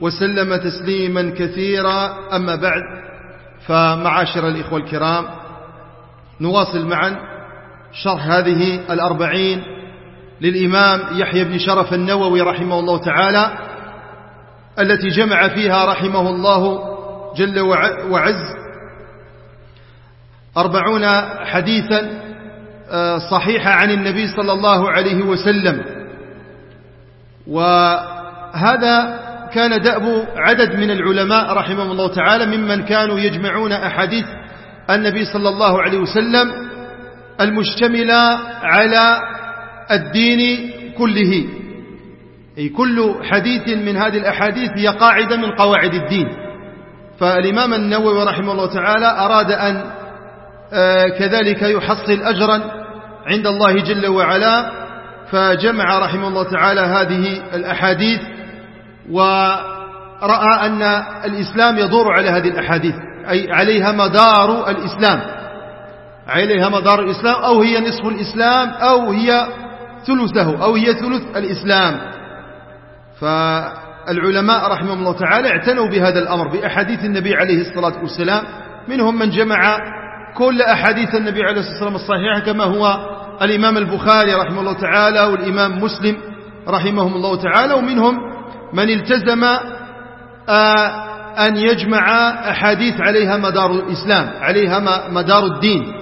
وسلم تسليما كثيرا. أما بعد فمعاشر الإخوة الكرام نواصل معا شرح هذه الأربعين للإمام يحيى بن شرف النووي رحمه الله تعالى التي جمع فيها رحمه الله جل وعز أربعون حديثا صحيحة عن النبي صلى الله عليه وسلم. وهذا كان دأب عدد من العلماء رحمهم الله تعالى ممن كانوا يجمعون أحاديث النبي صلى الله عليه وسلم المشتملة على الدين كله. أي كل حديث من هذه الأحاديث هي قاعدة من قواعد الدين. فالإمام النووي رحمه الله تعالى أراد أن كذلك يحصل أجرا عند الله جل وعلا فجمع رحمه الله تعالى هذه الأحاديث ورأى أن الإسلام يدور على هذه الأحاديث أي عليها مدار الإسلام. عليها مدار الإسلام أو هي نصف الإسلام أو هي ثلثه أو هي ثلث الإسلام. فالعلماء رحمهم الله تعالى اعتنوا بهذا الأمر بأحاديث النبي عليه الصلاة والسلام. منهم من جمع كل أحاديث النبي عليه الصلاة والسلام الصحيحة كما هو الإمام البخاري رحمه الله تعالى والإمام مسلم رحمهم الله تعالى. ومنهم من التزم أن يجمع أحاديث عليها مدار الإسلام عليها مدار الدين.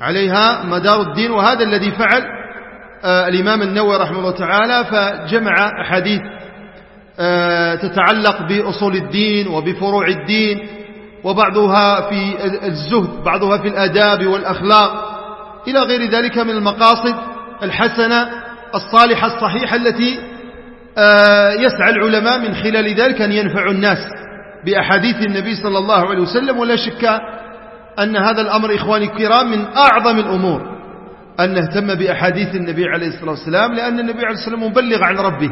عليها مدار الدين وهذا الذي فعل الإمام النووي رحمه الله تعالى فجمع أحاديث تتعلق بأصول الدين وبفروع الدين وبعضها في الزهد بعضها في الآداب والأخلاق. إلى غير ذلك من المقاصد الحسنة الصالحة الصحيحة التي يسعى العلماء من خلال ذلك أن ينفعوا الناس بأحاديث النبي صلى الله عليه وسلم. ولا شك أن هذا الأمر إخواني الكرام من أعظم الأمور أن نهتم بأحاديث النبي عليه الصلاة والسلام لأن النبي عليه الصلاة والسلام مبلغ عن ربه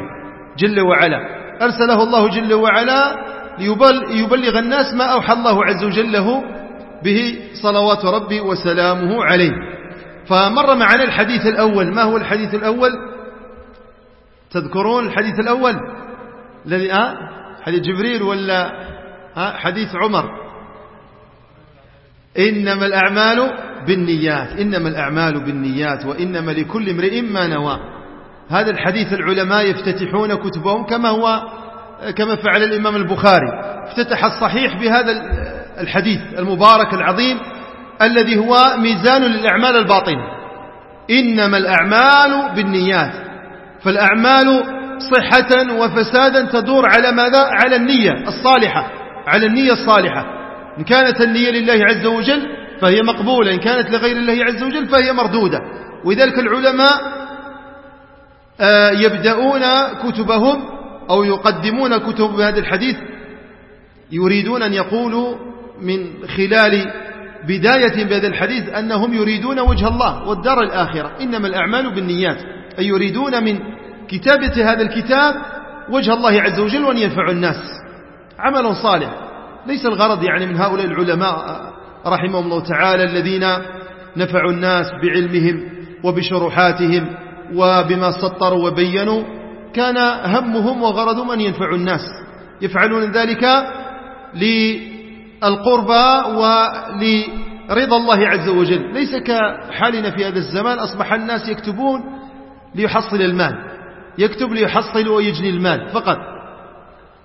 جل وعلا. أرسله الله جل وعلا ليبلغ الناس ما أوحى الله عز وجل له به صلوات ربي وسلامه عليه. فمر معنا الحديث الأول. ما هو الحديث الأول؟ تذكرون الحديث الأول الذي آه حديث جبريل ولا آه حديث عمر؟ إنما الأعمال بالنيات إنما الأعمال بالنيات وإنما لكل امرئ ما نوى. هذا الحديث العلماء يفتتحون كتبهم كما هو كما فعل الإمام البخاري. افتتح الصحيح بهذا الحديث المبارك العظيم الذي هو ميزان للأعمال الباطنة. إنما الأعمال بالنيات. فالأعمال صحة وفسادا تدور على ماذا؟ على النية الصالحة على النية الصالحة. إن كانت النية لله عز وجل فهي مقبولة إن كانت لغير الله عز وجل فهي مردودة. ولذلك العلماء يبدأون كتبهم أو يقدمون كتب هذا الحديث يريدون أن يقولوا من خلال بداية بهذا الحديث أنهم يريدون وجه الله والدار الآخرة. إنما الأعمال بالنيات. أي يريدون من كتابة هذا الكتاب وجه الله عز وجل وأن ينفع الناس. عمل صالح. ليس الغرض يعني من هؤلاء العلماء رحمهم الله تعالى الذين نفعوا الناس بعلمهم وبشروحاتهم وبما سطروا وبينوا. كان همهم وغرضهم أن ينفعوا الناس. يفعلون ذلك للقربى ولرضا الله عز وجل. ليس كحالنا في هذا الزمان أصبح الناس يكتبون ليحصل المال. يكتب ليحصل ويجني المال فقط.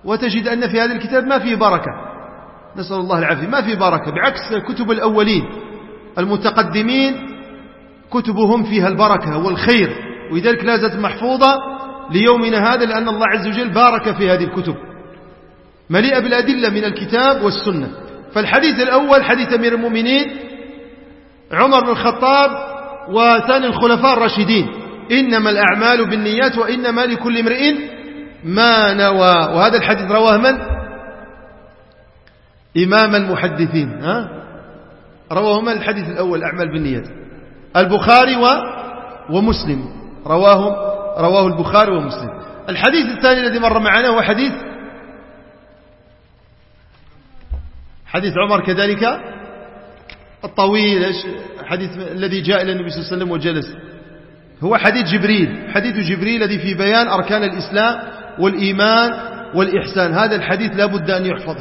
وتجد أن في هذا الكتاب ما فيه بركة. نسأل الله العافية. ما فيه بركة. بعكس كتب الأولين. المتقدمين كتبهم فيها البركة والخير. ولذلك لا زالت محفوظة ليومنا هذا لأن الله عز وجل بارك في هذه الكتب. مليئة بالأدلة من الكتاب والسنة. فالحديث الأول حديث أمير المؤمنين عمر بن الخطاب وثاني الخلفاء الراشدين. إنما الأعمال بالنيات وإنما لكل امرئ ما نوى. وهذا الحديث رواه من؟ إمام المحدثين ها؟ رواهما الحديث الأول أعمال بالنيات؟ البخاري و ومسلم. رواه رواه البخاري ومسلم. الحديث الثاني الذي مر معنا هو حديث حديث عمر كذلك؟ الطويل حديث الذي جاء إلى النبي صلى الله عليه وسلم وجلس. هو حديث جبريل. حديث جبريل الذي في بيان أركان الإسلام والإيمان والإحسان. هذا الحديث لا بد أن يحفظ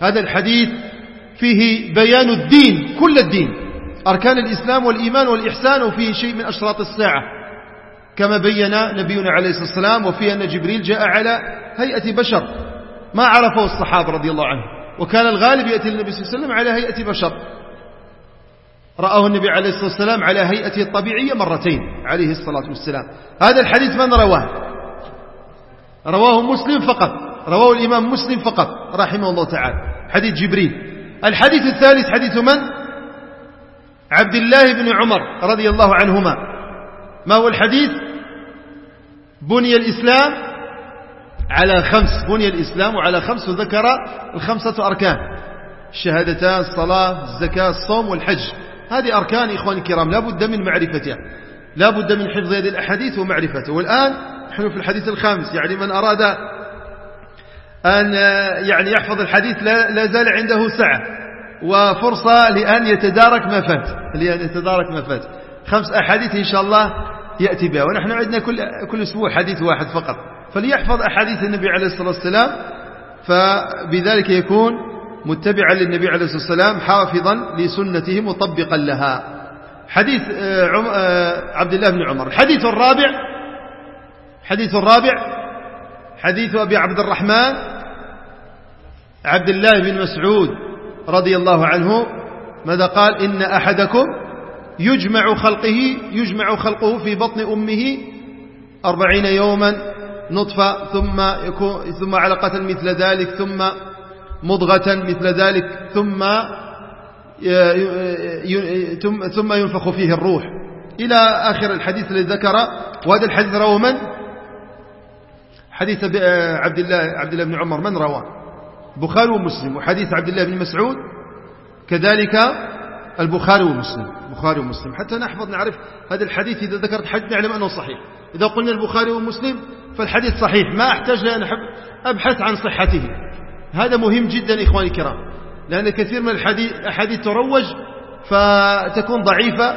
هذا الحديث فيه بيان الدين كل الدين. أركان الإسلام والإيمان والإحسان وفيه شيء من أشراط الساعة. كما بين نبينا عليه الصلاة والسلام وفيه أن جبريل جاء على هيئة بشر. ما عرفه الصحابة رضي الله عنه وكان الغالب يأتي النبي صلى الله عليه وسلم على هيئة بشر. رآه النبي عليه الصلاة والسلام على هيئته الطبيعية مرتين عليه الصلاة والسلام. هذا الحديث من رواه؟ رواه مسلم فقط رواه الإمام مسلم فقط رحمه الله تعالى. حديث جبريل. الحديث الثالث حديث من؟ عبد الله بن عمر رضي الله عنهما. ما هو الحديث؟ بني الإسلام على خمس بني الإسلام على خمس وذكر الخمسة أركان. الشهادتان الصلاة الزكاة الصوم والحج. هذه أركان إخواني الكرام لا بد من معرفتها لا بد من حفظ هذه الأحاديث ومعرفتها والآن نحن في الحديث الخامس يعني من أراد أن يعني يحفظ الحديث لا زال عنده سعة وفرصة لأن يتدارك ما فات لأن يتدارك ما فات. خمس أحاديث إن شاء الله يأتي بها ونحن عندنا كل, كل أسبوع حديث واحد فقط. فليحفظ أحاديث النبي عليه الصلاة والسلام فبذلك يكون متبعا للنبي عليه الصلاة والسلام حافظا لسنته مطبقا لها. حديث آه، آه، عبد الله بن عمر. الحديث الرابع حديث الرابع حديث أبي عبد الرحمن عبد الله بن مسعود رضي الله عنه ماذا قال؟ إن أحدكم يجمع خلقه يجمع خلقه في بطن أمه أربعين يوما نطفة ثم يكون ثم علقة مثل ذلك ثم مضغة مثل ذلك ثم ثم ينفخ فيه الروح. إلى آخر الحديث الذي ذكر وهذا الحديث رواه من؟ حديث عبد الله عبد الله بن عمر. من رواه؟ بخاري ومسلم. وحديث عبد الله بن مسعود كذلك البخاري ومسلم. بخاري ومسلم. حتى نحفظ نعرف هذا الحديث. إذا ذكرت حديث نعلم أنه صحيح. إذا قلنا البخاري ومسلم فالحديث صحيح. ما أحتاج لأن أبحث عن صحته. هذا مهم جدا إخواني الكرام لأن كثير من الحديث تروج فتكون ضعيفة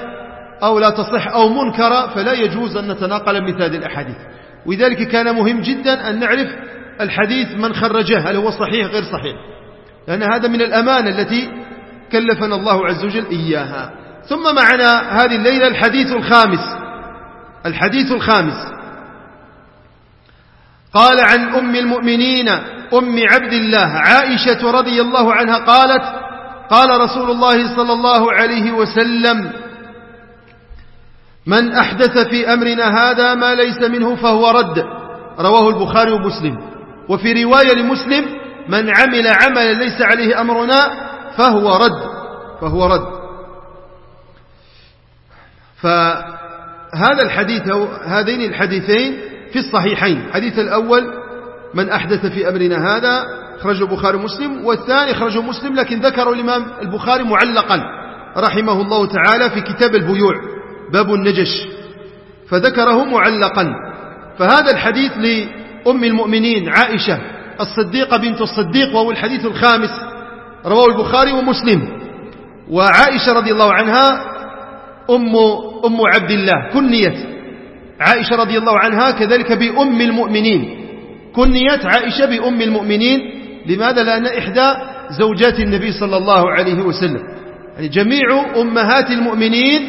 أو لا تصح أو منكرة فلا يجوز أن نتناقل مثل هذه الأحاديث. ولذلك كان مهم جدا أن نعرف الحديث من خرجه هل هو صحيح غير صحيح؟ لأن هذا من الأمانة التي كلفنا الله عز وجل إياها. ثم معنا هذه الليلة الحديث الخامس الحديث الخامس. قال عن أم المؤمنين أم عبد الله عائشة رضي الله عنها قالت قال رسول الله صلى الله عليه وسلم من أحدث في أمرنا هذا ما ليس منه فهو رد. رواه البخاري ومسلم. وفي رواية لمسلم من عمل عملا ليس عليه أمرنا فهو رد. فهو رد. فهذا الحديث هذين الحديثين في الصحيحين. حديث الأول من أحدث في أمرنا هذا خرج البخاري ومسلم. والثاني خرجه مسلم لكن ذكر الإمام البخاري معلقا. رحمه الله تعالى في كتاب البيوع باب النجش. فذكره معلقا. فهذا الحديث لأم المؤمنين عائشة الصديقة بنت الصديق وهو الحديث الخامس. رواه البخاري ومسلم. وعائشة رضي الله عنها أم, أم عبد الله كنيت. عائشة رضي الله عنها كذلك بأم المؤمنين. كنيت عائشة بأم المؤمنين. لماذا؟ لأن إحدى زوجات النبي صلى الله عليه وسلم. يعني جميع أمهات المؤمنين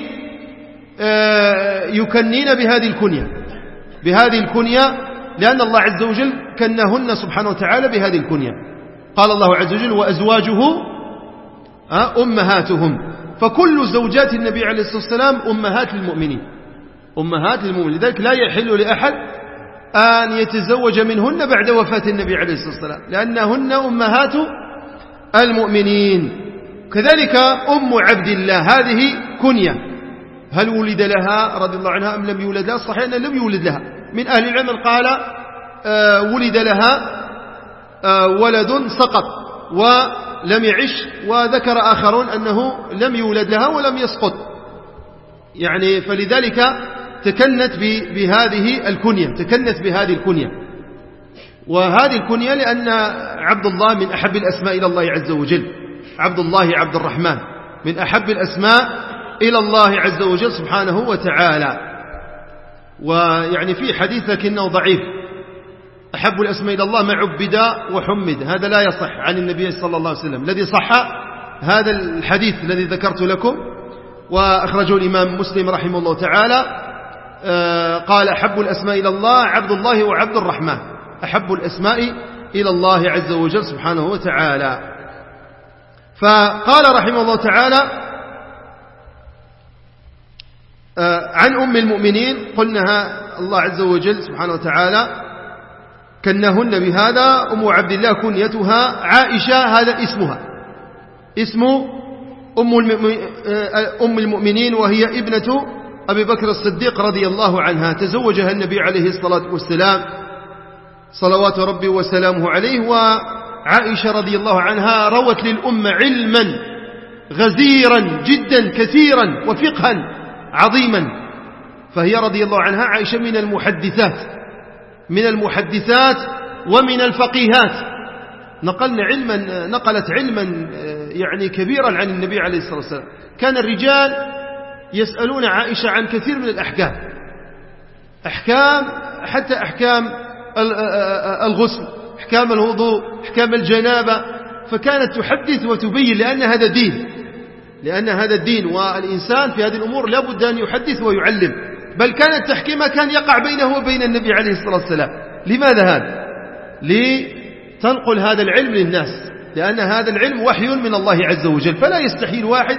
آه، يكنين بهذه الكنية. بهذه الكنية لأن الله عز وجل كنهن سبحانه وتعالى بهذه الكنية. قال الله عز وجل وأزواجه آه، أمهاتهم. فكل زوجات النبي عليه الصلاة والسلام أمهات للمؤمنين أمهات للمؤمنين لذلك لا يحل لأحد أن يتزوج منهن بعد وفاة النبي عليه الصلاة والسلام لأنهن أمهات المؤمنين. كذلك أم عبد الله هذه كنية. هل ولد لها رضي الله عنها أم لم يولد لها؟ صحيح أنه لم يولد لها. من أهل العلم قال آه ولد لها آه ولد سقط لم يعش وذكر آخرون أنه لم يولد لها ولم يسقط. يعني فلذلك تكنت بهذه الكنية تكنت بهذه الكنية. وهذه الكنية لأن عبد الله من أحب الأسماء إلى الله عز وجل. عبد الله عبد الرحمن من أحب الأسماء إلى الله عز وجل سبحانه وتعالى. ويعني في حديث لكنه ضعيف. أحب الأسماء إلى الله ما عبد وحمد. هذا لا يصح عن النبي صلى الله عليه وسلم. الذي صح هذا الحديث الذي ذكرت لكم وأخرجه الإمام مسلم رحمه الله تعالى. قال أحب الأسماء إلى الله عبد الله وعبد الرحمن. أحب الأسماء إلى الله عز وجل سبحانه وتعالى. فقال رحمه الله تعالى آه، عن أم المؤمنين قلناها الله عز وجل سبحانه وتعالى كنهن بهذا أم عبد الله كنيتها عائشة هذا اسمها. اسم أم المؤمنين وهي ابنة أبي بكر الصديق رضي الله عنها تزوجها النبي عليه الصلاة والسلام. صلوات ربي وسلامه عليه. وعائشة رضي الله عنها روت للأمة علما غزيرا جدا كثيرا وفقها عظيما. فهي رضي الله عنها عائشة من المحدثات من المحدثات ومن الفقيهات. نقلنا علما نقلت علما يعني كبيرا عن النبي عليه الصلاة والسلام. كان الرجال يسألون عائشة عن كثير من الأحكام. أحكام حتى أحكام الغسل أحكام الوضوء أحكام الجنابة. فكانت تحدث وتبين لأن هذا دين. لأن هذا الدين والإنسان في هذه الأمور لابد أن يحدث ويعلم. بل كان التحكيم كان يقع بينه وبين النبي عليه الصلاة والسلام. لماذا هذا؟ لتنقل هذا العلم للناس. لأن هذا العلم وحي من الله عز وجل. فلا يستحيل واحد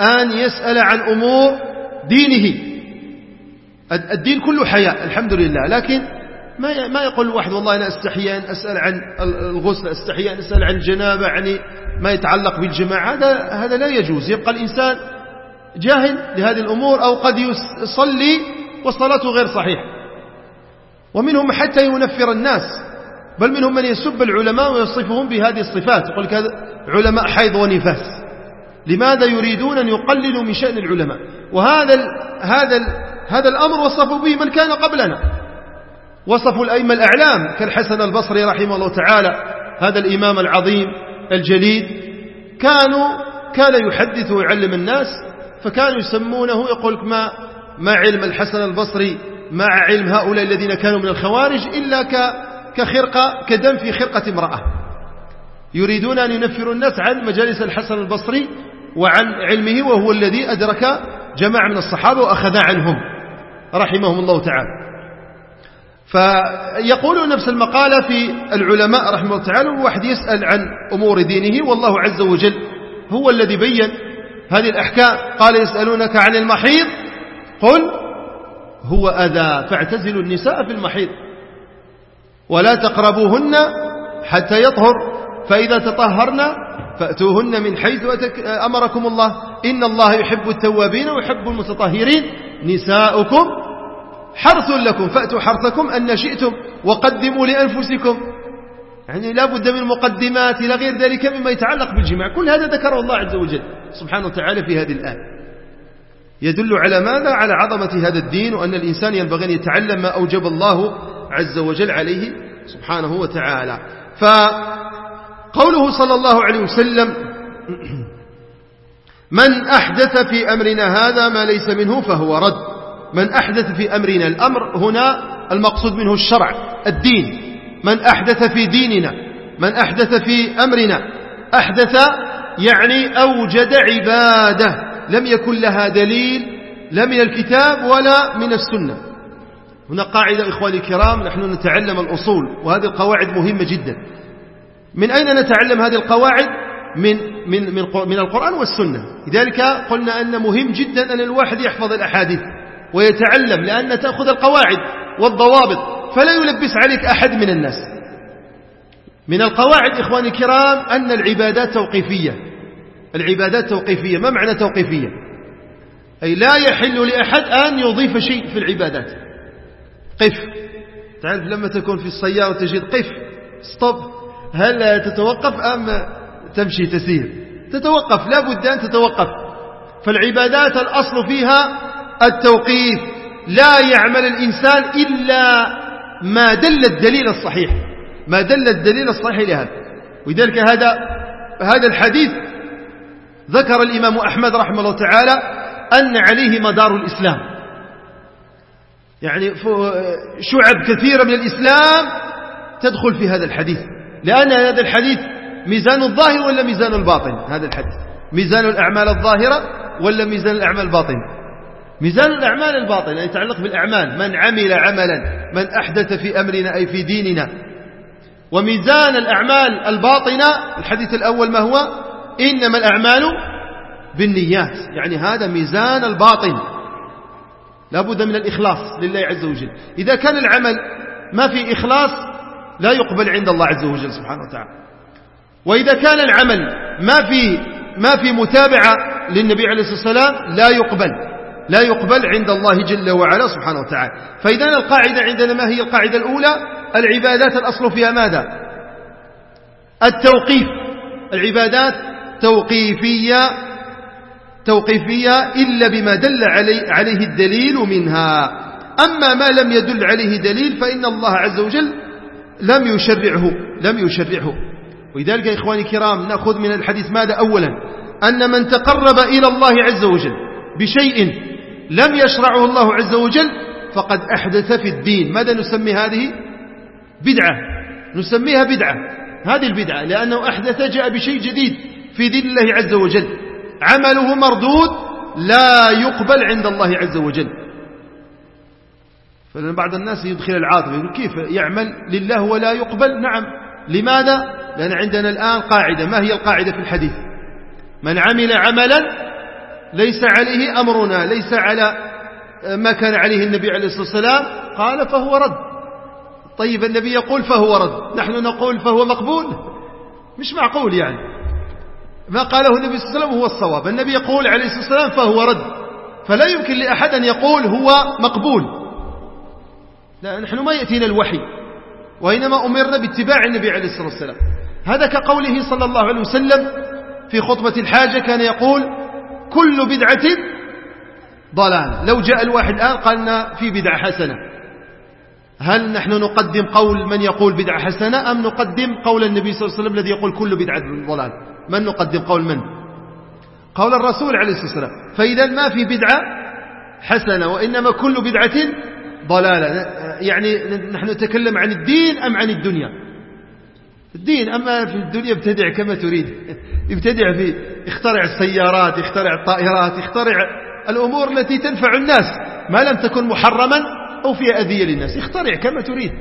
أن يسأل عن أمور دينه. الدين كله حياء الحمد لله لكن ما ما يقول الواحد والله أنا أستحي أن أسأل عن الغسل أستحي أن أسأل عن الجنابة يعني ما يتعلق بالجماعة. هذا هذا لا يجوز. يبقى الإنسان جاهل لهذه الأمور أو قد يصلي وصلاته غير صحيحة. ومنهم حتى ينفر الناس. بل منهم من يسب العلماء ويصفهم بهذه الصفات. يقول علماء حيض ونفاس. لماذا يريدون أن يقللوا من شأن العلماء؟ وهذا ال هذا ال هذا الأمر وصفوا به من كان قبلنا. وصفوا الأئمة الأعلام كالحسن البصري رحمه الله تعالى هذا الإمام العظيم الجليد كانوا كان يحدث ويعلم الناس فكانوا يسمونه يقول لك ما ما علم الحسن البصري مع علم هؤلاء الذين كانوا من الخوارج إلا كخرقة كدم في خرقة امرأة. يريدون أن ينفروا الناس عن مجالس الحسن البصري وعن علمه وهو الذي أدرك جماعة من الصحابة وأخذ عنهم رحمهم الله تعالى. فيقول نفس المقالة في العلماء رحمه الله تعالى الواحد يسأل عن أمور دينه والله عز وجل هو الذي بين هذه الأحكام. قال يسألونك عن المحيض قل هو أذى فاعتزلوا النساء في المحيض ولا تقربوهن حتى يطهر فإذا تطهرن فأتوهن من حيث أمركم الله. إن الله يحب التوابين ويحب المتطهرين. نساؤكم حرث لكم. فأتوا حرثكم أن شئتم. وقدموا لأنفسكم. يعني لا بد من مقدمات إلى غير ذلك مما يتعلق بالجماع. كل هذا ذكره الله عز وجل سبحانه وتعالى في هذه الآية. يدل على ماذا؟ على عظمة هذا الدين وأن الإنسان ينبغي أن يتعلم ما أوجب الله عز وجل عليه سبحانه وتعالى. فقوله صلى الله عليه وسلم من أحدث في أمرنا هذا ما ليس منه فهو رد. من أحدث في أمرنا الأمر هنا المقصود منه الشرع الدين. من أحدث في ديننا من أحدث في أمرنا أحدث يعني أوجد عبادة لم يكن لها دليل لا من الكتاب ولا من السنة. هنا قاعدة إخواني الكرام نحن نتعلم الأصول وهذه القواعد مهمة جدا. من أين نتعلم هذه القواعد؟ من, من, من, من القرآن والسنة. لذلك قلنا أن مهم جدا أن الواحد يحفظ الأحاديث ويتعلم لأن تأخذ القواعد والضوابط فلا يلبس عليك أحد من الناس. من القواعد إخواني الكرام أن العبادات توقيفية. العبادات توقيفية. ما معنى توقيفية؟ أي لا يحل لأحد أن يضيف شيء في العبادات. قف. تعرف لما تكون في السيارة تجد قف. ستوب هل تتوقف أم تمشي تسير؟ تتوقف لا بد أن تتوقف. فالعبادات الأصل فيها التوقيف. لا يعمل الإنسان إلا ما دل الدليل الصحيح. ما دل الدليل الصحيح لهذا. ولذلك هذا هذا الحديث ذكر الإمام أحمد رحمه الله تعالى أن عليه مدار الإسلام. يعني شعب كثيرة من الإسلام تدخل في هذا الحديث. لأن هذا الحديث ميزان الظاهر ولا ميزان الباطن؟ هذا الحديث. ميزان الأعمال الظاهرة ولا ميزان الأعمال الباطن ميزان الأعمال الباطنة يعني يتعلق بالأعمال. من عمل عملا من أحدث في أمرنا أي في ديننا. وميزان الأعمال الباطنة الحديث الأول ما هو؟ إنما الأعمال بالنيات. يعني هذا ميزان الباطن. لا بد من الإخلاص لله عز وجل. إذا كان العمل ما في إخلاص لا يقبل عند الله عز وجل سبحانه وتعالى. وإذا كان العمل ما في ما في متابعة للنبي عليه الصلاة والسلام لا يقبل لا يقبل عند الله جل وعلا سبحانه وتعالى. فإذا القاعدة عندنا ما هي القاعدة الأولى؟ العبادات الأصل فيها ماذا؟ التوقيف. العبادات توقيفية توقيفية إلا بما دل علي عليه الدليل منها. أما ما لم يدل عليه دليل فإن الله عز وجل لم يشرعه لم يشرعه. ولذلك يا إخواني الكرام نأخذ من الحديث ماذا؟ أولا أن من تقرب إلى الله عز وجل بشيء لم يشرعه الله عز وجل فقد أحدث في الدين. ماذا نسمي هذه؟ بدعة. نسميها بدعة. هذه البدعة لأنه أحدث جاء بشيء جديد في دين الله عز وجل. عمله مردود لا يقبل عند الله عز وجل. فلأن بعض الناس يدخل العاطفة يقول كيف يعمل؟ لله ولا يقبل. نعم. لماذا؟ لأن عندنا الآن قاعدة. ما هي القاعدة في الحديث؟ من عمل عملا ليس عليه أمرنا ليس على ما كان عليه النبي عليه الصلاة والسلام. قال فهو رد. طيب النبي يقول فهو رد. نحن نقول فهو مقبول. مش معقول يعني. ما قاله النبي صلى الله عليه وسلم هو الصواب. النبي يقول عليه الصلاة والسلام فهو رد. فلا يمكن لأحد أن يقول هو مقبول. لا نحن ما يأتينا الوحي وإنما أمرنا باتباع النبي عليه الصلاة والسلام. هذا كقوله صلى الله عليه وسلم في خطبة الحاجة كان يقول كل بدعة ضلال لو جاء الواحد الآن قالنا في بدعة حسنة. هل نحن نقدم قول من يقول بدعة حسنة أم نقدم قول النبي صلى الله عليه وسلم الذي يقول كل بدعة ضلال من نقدم قول من؟ قول الرسول عليه الصلاة والسلام. فإذا ما في بدعة حسنة وإنما كل بدعة ضلالة. يعني نحن نتكلم عن الدين أم عن الدنيا؟ الدين أما في الدنيا ابتدع كما تريد. ابتدع في اخترع السيارات اخترع الطائرات اخترع الأمور التي تنفع الناس. ما لم تكن محرما أو فيها أذية للناس. اخترع كما تريد.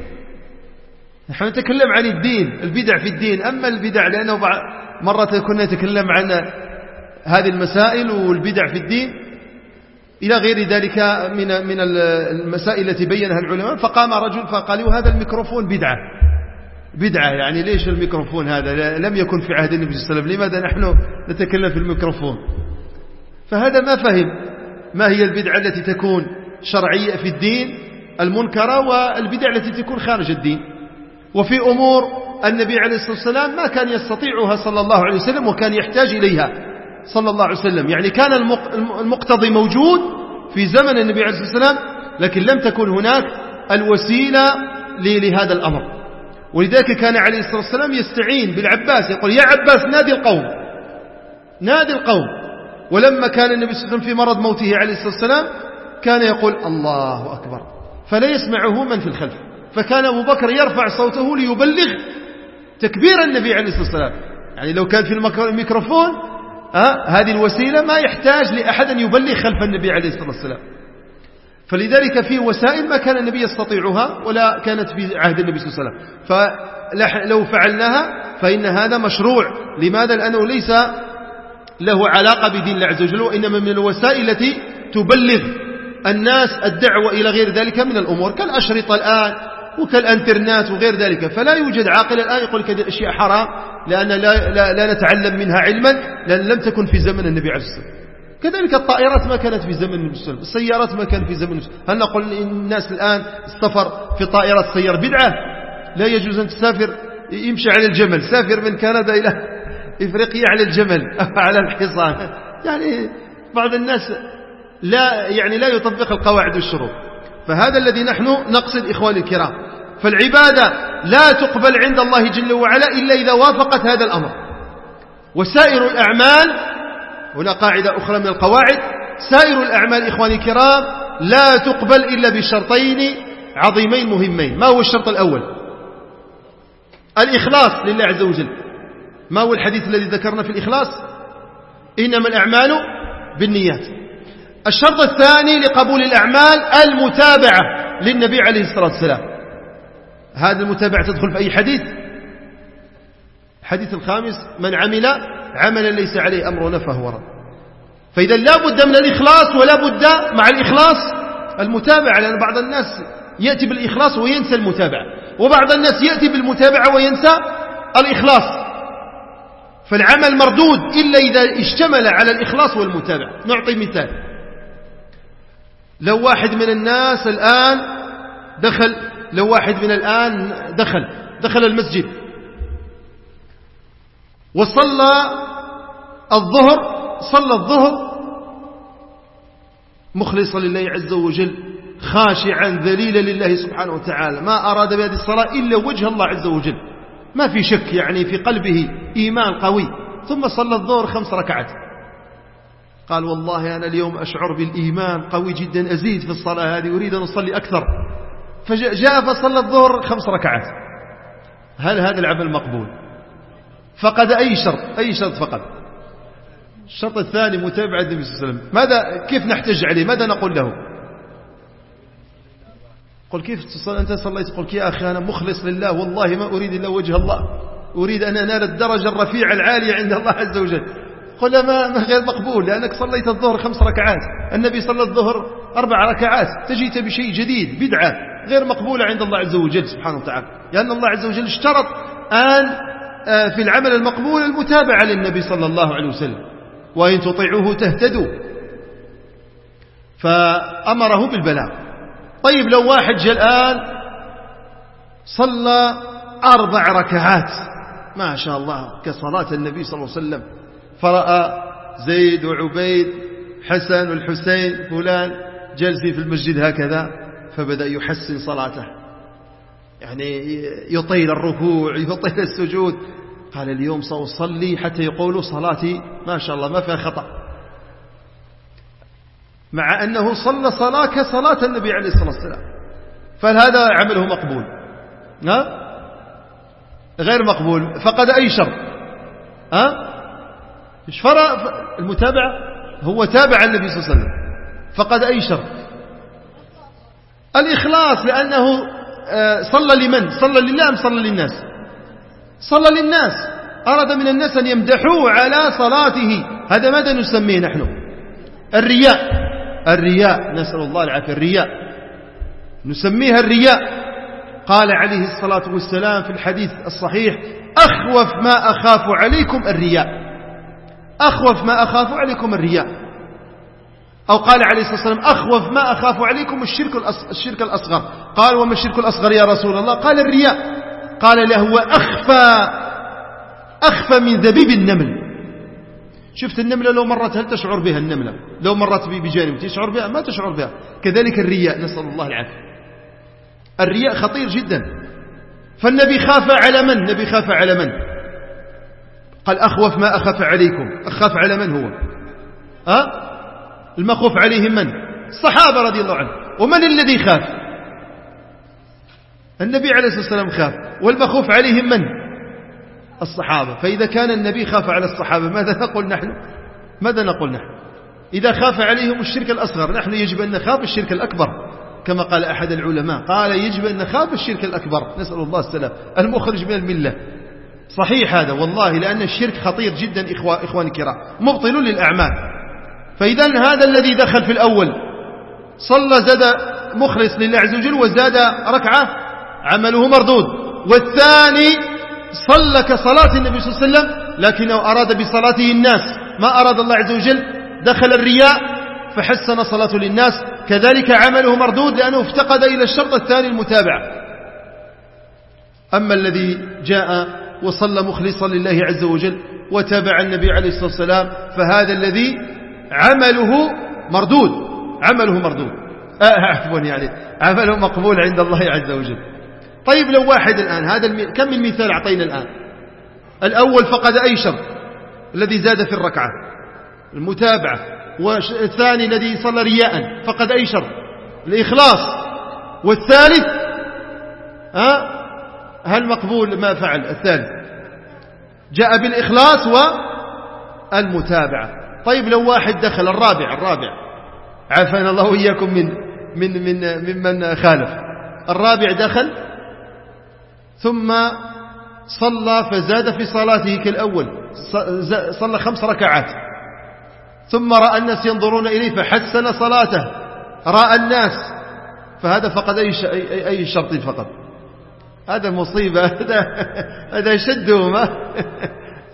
نحن نتكلم عن الدين البدع في الدين. أما البدع لأنه مرة كنا نتكلم عن هذه المسائل والبدع في الدين. إلى غير ذلك من من المسائل التي بينها العلماء فقام رجل فقال هذا الميكروفون بدعة. بدعة يعني ليش الميكروفون هذا؟ لم يكن في عهد النبي صلى الله عليه وسلم لماذا نحن نتكلم في الميكروفون؟ فهذا ما فهم ما هي البدعة التي تكون شرعية في الدين المنكرة والبدع التي تكون خارج الدين. وفي أمور النبي عليه الصلاة والسلام ما كان يستطيعها صلى الله عليه وسلم وكان يحتاج إليها. صلى الله عليه وسلم. يعني كان المقتضي موجود في زمن النبي عليه الصلاة والسلام لكن لم تكن هناك الوسيلة لهذا الأمر. ولذلك كان عليه الصلاة والسلام يستعين بالعباس يقول يا عباس نادي القوم. نادي القوم. ولما كان النبي صلى الله عليه وسلم في مرض موته عليه الصلاة والسلام كان يقول الله أكبر. فلا يسمعه من في الخلف. فكان أبو بكر يرفع صوته ليبلغ تكبير النبي عليه الصلاة والسلام. يعني لو كان في الميكروفون هذه الوسيلة ما يحتاج لأحد أن يبلغ خلف النبي عليه الصلاة والسلام. فلذلك في وسائل ما كان النبي يستطيعها ولا كانت في عهد النبي صلى الله عليه وسلم. فلو فعلناها فإن هذا مشروع. لماذا؟ لأنه ليس له علاقة بدين الله عز وجل وإنما من الوسائل التي تبلغ الناس الدعوة إلى غير ذلك من الأمور. كالأشرطة الآن وكالانترنت وغير ذلك. فلا يوجد عاقل الآن يقول كذا الأشياء حرام لأن لا, لا, لا نتعلم منها علما لأن لم تكن في زمن النبي عليه الصلاة والسلام. كذلك الطائرات ما كانت في زمن النبي عليه السيارات ما كانت في زمن النبي هل نقول الناس الآن السفر في طائرات سيارة بدعة؟ لا يجوز أن تسافر يمشي على الجمل. سافر من كندا إلى إفريقيا على الجمل أو على الحصان. يعني بعض الناس لا يعني لا يطبق القواعد والشروط. فهذا الذي نحن نقصد إخواني الكرام. فالعبادة لا تقبل عند الله جل وعلا إلا إذا وافقت هذا الأمر. وسائر الأعمال هنا قاعدة أخرى من القواعد سائر الأعمال إخواني الكرام لا تقبل إلا بشرطين عظيمين مهمين. ما هو الشرط الأول؟ الإخلاص لله عز وجل. ما هو الحديث الذي ذكرنا في الإخلاص؟ إنما الأعمال بالنيات. الشرط الثاني لقبول الأعمال المتابعة للنبي عليه الصلاة والسلام. هذه المتابعة تدخل في أي حديث؟ الحديث الخامس من عمل عملا ليس عليه أمرنا فهو رد. فإذا لا بد من الإخلاص ولا بد مع الإخلاص المتابعة لأن بعض الناس يأتي بالإخلاص وينسى المتابعة وبعض الناس يأتي بالمتابعة وينسى الإخلاص. فالعمل مردود إلا إذا اشتمل على الإخلاص والمتابعة. نعطي مثال. لو واحد من الناس الآن دخل لو واحد من الآن دخل دخل المسجد. وصلى الظهر صلى الظهر مخلصا لله عز وجل خاشعا ذليلا لله سبحانه وتعالى. ما أراد بهذه الصلاة إلا وجه الله عز وجل. ما في شك يعني في قلبه إيمان قوي. ثم صلى الظهر خمس ركعات. قال والله أنا اليوم أشعر بالإيمان قوي جدا أزيد في الصلاة هذه أريد أن أصلي أكثر. فجاء فصلى الظهر خمس ركعات. هل هذا العمل مقبول؟ فقد أي شرط أي شرط فقد الشرط الثاني متابعة النبي صلى الله عليه وسلم. ماذا كيف نحتج عليه؟ ماذا نقول له؟ قل كيف تصلي أنت صليت؟ قل يا أخي أنا مخلص لله والله ما أريد إلا وجه الله. أريد أن أنال الدرجة الرفيعة العالية عند الله عز وجل. قل ما, غير مقبول لأنك صليت الظهر خمس ركعات النبي صلى الظهر أربع ركعات تجيت بشيء جديد بدعة غير مقبولة عند الله عز وجل سبحانه وتعالى. لأن الله عز وجل اشترط أن آه، في العمل المقبول المتابعة للنبي صلى الله عليه وسلم. وإن تطيعوه تهتدوا. فأمره بالبلاغ. طيب لو واحد جاء الآن صلى أربع ركعات ما شاء الله كصلاة النبي صلى الله عليه وسلم فرأى زيد وعبيد حسن والحسين فلان جالسين في المسجد هكذا فبدأ يحسن صلاته. يعني يطيل الركوع يطيل السجود. قال اليوم سأصلي حتى يقولوا صلاتي ما شاء الله ما فيها خطأ. مع أنه صلى صلاة كصلاة النبي عليه الصلاة والسلام. فهذا عمله مقبول؟ ها؟ غير مقبول. فقد أي شر. ها؟ إيش فرق المتابعة هو تابع النبي صلى الله عليه وسلم. فقد أي شر الإخلاص لأنه آه، صلى لمن؟ صلى لله أم صلى للناس. صلى للناس. أراد من الناس أن يمدحوه على صلاته. هذا ماذا نسميه نحن؟ الرياء. الرياء. نسأل الله العافية. الرياء. نسميها الرياء. قال عليه الصلاة والسلام في الحديث الصحيح أخوف ما أخاف عليكم الرياء. أخوف ما أخاف عليكم الرياء. أو قال عليه الصلاة والسلام أخوف ما أخاف عليكم الشرك, الشرك الأصغر. قال وما الشرك الأصغر يا رسول الله؟ قال الرياء. قال له هو أخفى أخفى من ذبيب النمل. شفت النملة لو مرت هل تشعر بها النملة؟ لو مرت بجانب تشعر بها؟ ما تشعر بها. كذلك الرياء نسأل الله العافية. الرياء خطير جدا. فالنبي خاف على من؟ النبي خاف على من؟ قال أخوف ما أخاف عليكم. أخاف على من هو؟ أه؟ المخوف عليهم من؟ الصحابة رضي الله عنهم. ومن الذي خاف؟ النبي عليه الصلاة والسلام خاف. والمخوف عليهم من؟ الصحابة. فإذا كان النبي خاف على الصحابة ماذا نقول نحن؟ ماذا نقول نحن؟ إذا خاف عليهم الشرك الأصغر نحن يجب أن نخاف الشرك الأكبر. كما قال أحد العلماء قال يجب أن نخاف الشرك الأكبر. نسأل الله السلام. المخرج من الملة. صحيح هذا والله لأن الشرك خطير جدا إخواني الكرام. مبطل للأعمال. فإذا هذا الذي دخل في الأول صلى زاد مخلص لله عز وجل وزاد ركعة عمله مردود. والثاني صلى كصلاة النبي صلى الله عليه وسلم لكنه أراد بصلاته الناس. ما أراد الله عز وجل دخل الرياء فحسن صلاته للناس. كذلك عمله مردود لأنه افتقد إلى الشرط الثاني المتابعة. أما الذي جاء وصلى مخلصا لله عز وجل وتبع النبي عليه الصلاة والسلام فهذا الذي عمله مردود عمله مردود. آه عفوا يعني عمله مقبول عند الله عز وجل. طيب لو واحد الآن هذا المي... كم من مثال أعطينا الآن؟ الأول فقد أي شرط الذي زاد في الركعة. المتابعة. والثاني الذي صلى رياء فقد أي شرط الإخلاص. والثالث ها؟ هل مقبول ما فعل الثالث جاء بالإخلاص والمتابعة طيب لو واحد دخل الرابع الرابع. عافانا الله وإياكم من من من ممن خالف. الرابع دخل ثم صلى فزاد في صلاته كالأول. صلى خمس ركعات. ثم رأى الناس ينظرون إليه فحسن صلاته. رأى الناس. فهذا فقد أي شرط فقط. هذا مصيبة هذا هذا شدهم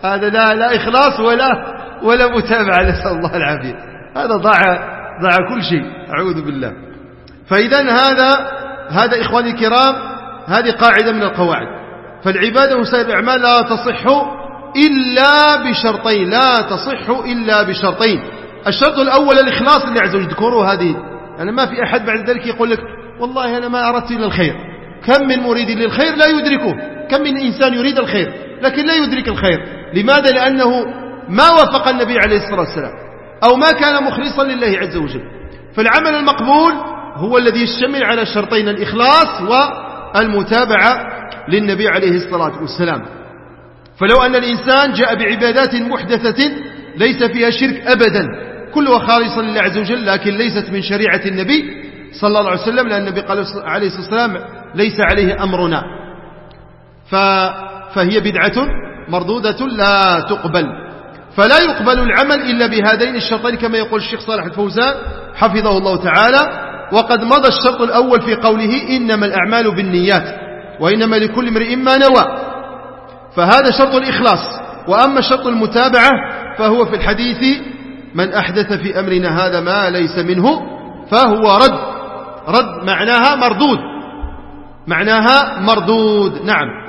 هذا لا لا إخلاص ولا ولا متابعة نسأل الله العافية. هذا ضاع ضاع كل شيء أعوذ بالله. فإذا هذا هذا إخواني الكرام هذه قاعدة من القواعد. فالعبادة وسائر الأعمال لا تصح إلا بشرطين لا تصح إلا بشرطين. الشرط الأول الإخلاص اللي عز وجل. هذه. أنا ما في أحد بعد ذلك يقول لك والله أنا ما أردت إلا الخير. كم من مريد للخير لا يدركه. كم من إنسان يريد الخير لكن لا يدرك الخير. لماذا؟ لأنه ما وافق النبي عليه الصلاة والسلام أو ما كان مخلصا لله عز وجل. فالعمل المقبول هو الذي يشتمل على الشرطين الإخلاص والمتابعة للنبي عليه الصلاة والسلام. فلو أن الإنسان جاء بعبادات محدثة ليس فيها شرك أبدا كلها خالصا لله عز وجل لكن ليست من شريعة النبي صلى الله عليه وسلم لأن النبي قال عليه الصلاة والسلام ليس عليه أمرنا. فهي بدعة مردودة لا تقبل. فلا يقبل العمل إلا بهذين الشرطين كما يقول الشيخ صالح الفوزان حفظه الله تعالى. وقد مضى الشرط الأول في قوله إنما الأعمال بالنيات وإنما لكل امرئ ما نوى. فهذا شرط الإخلاص وأما شرط المتابعة فهو في الحديث من أحدث في أمرنا هذا ما ليس منه فهو رد. رد معناها مردود. معناها مردود. نعم.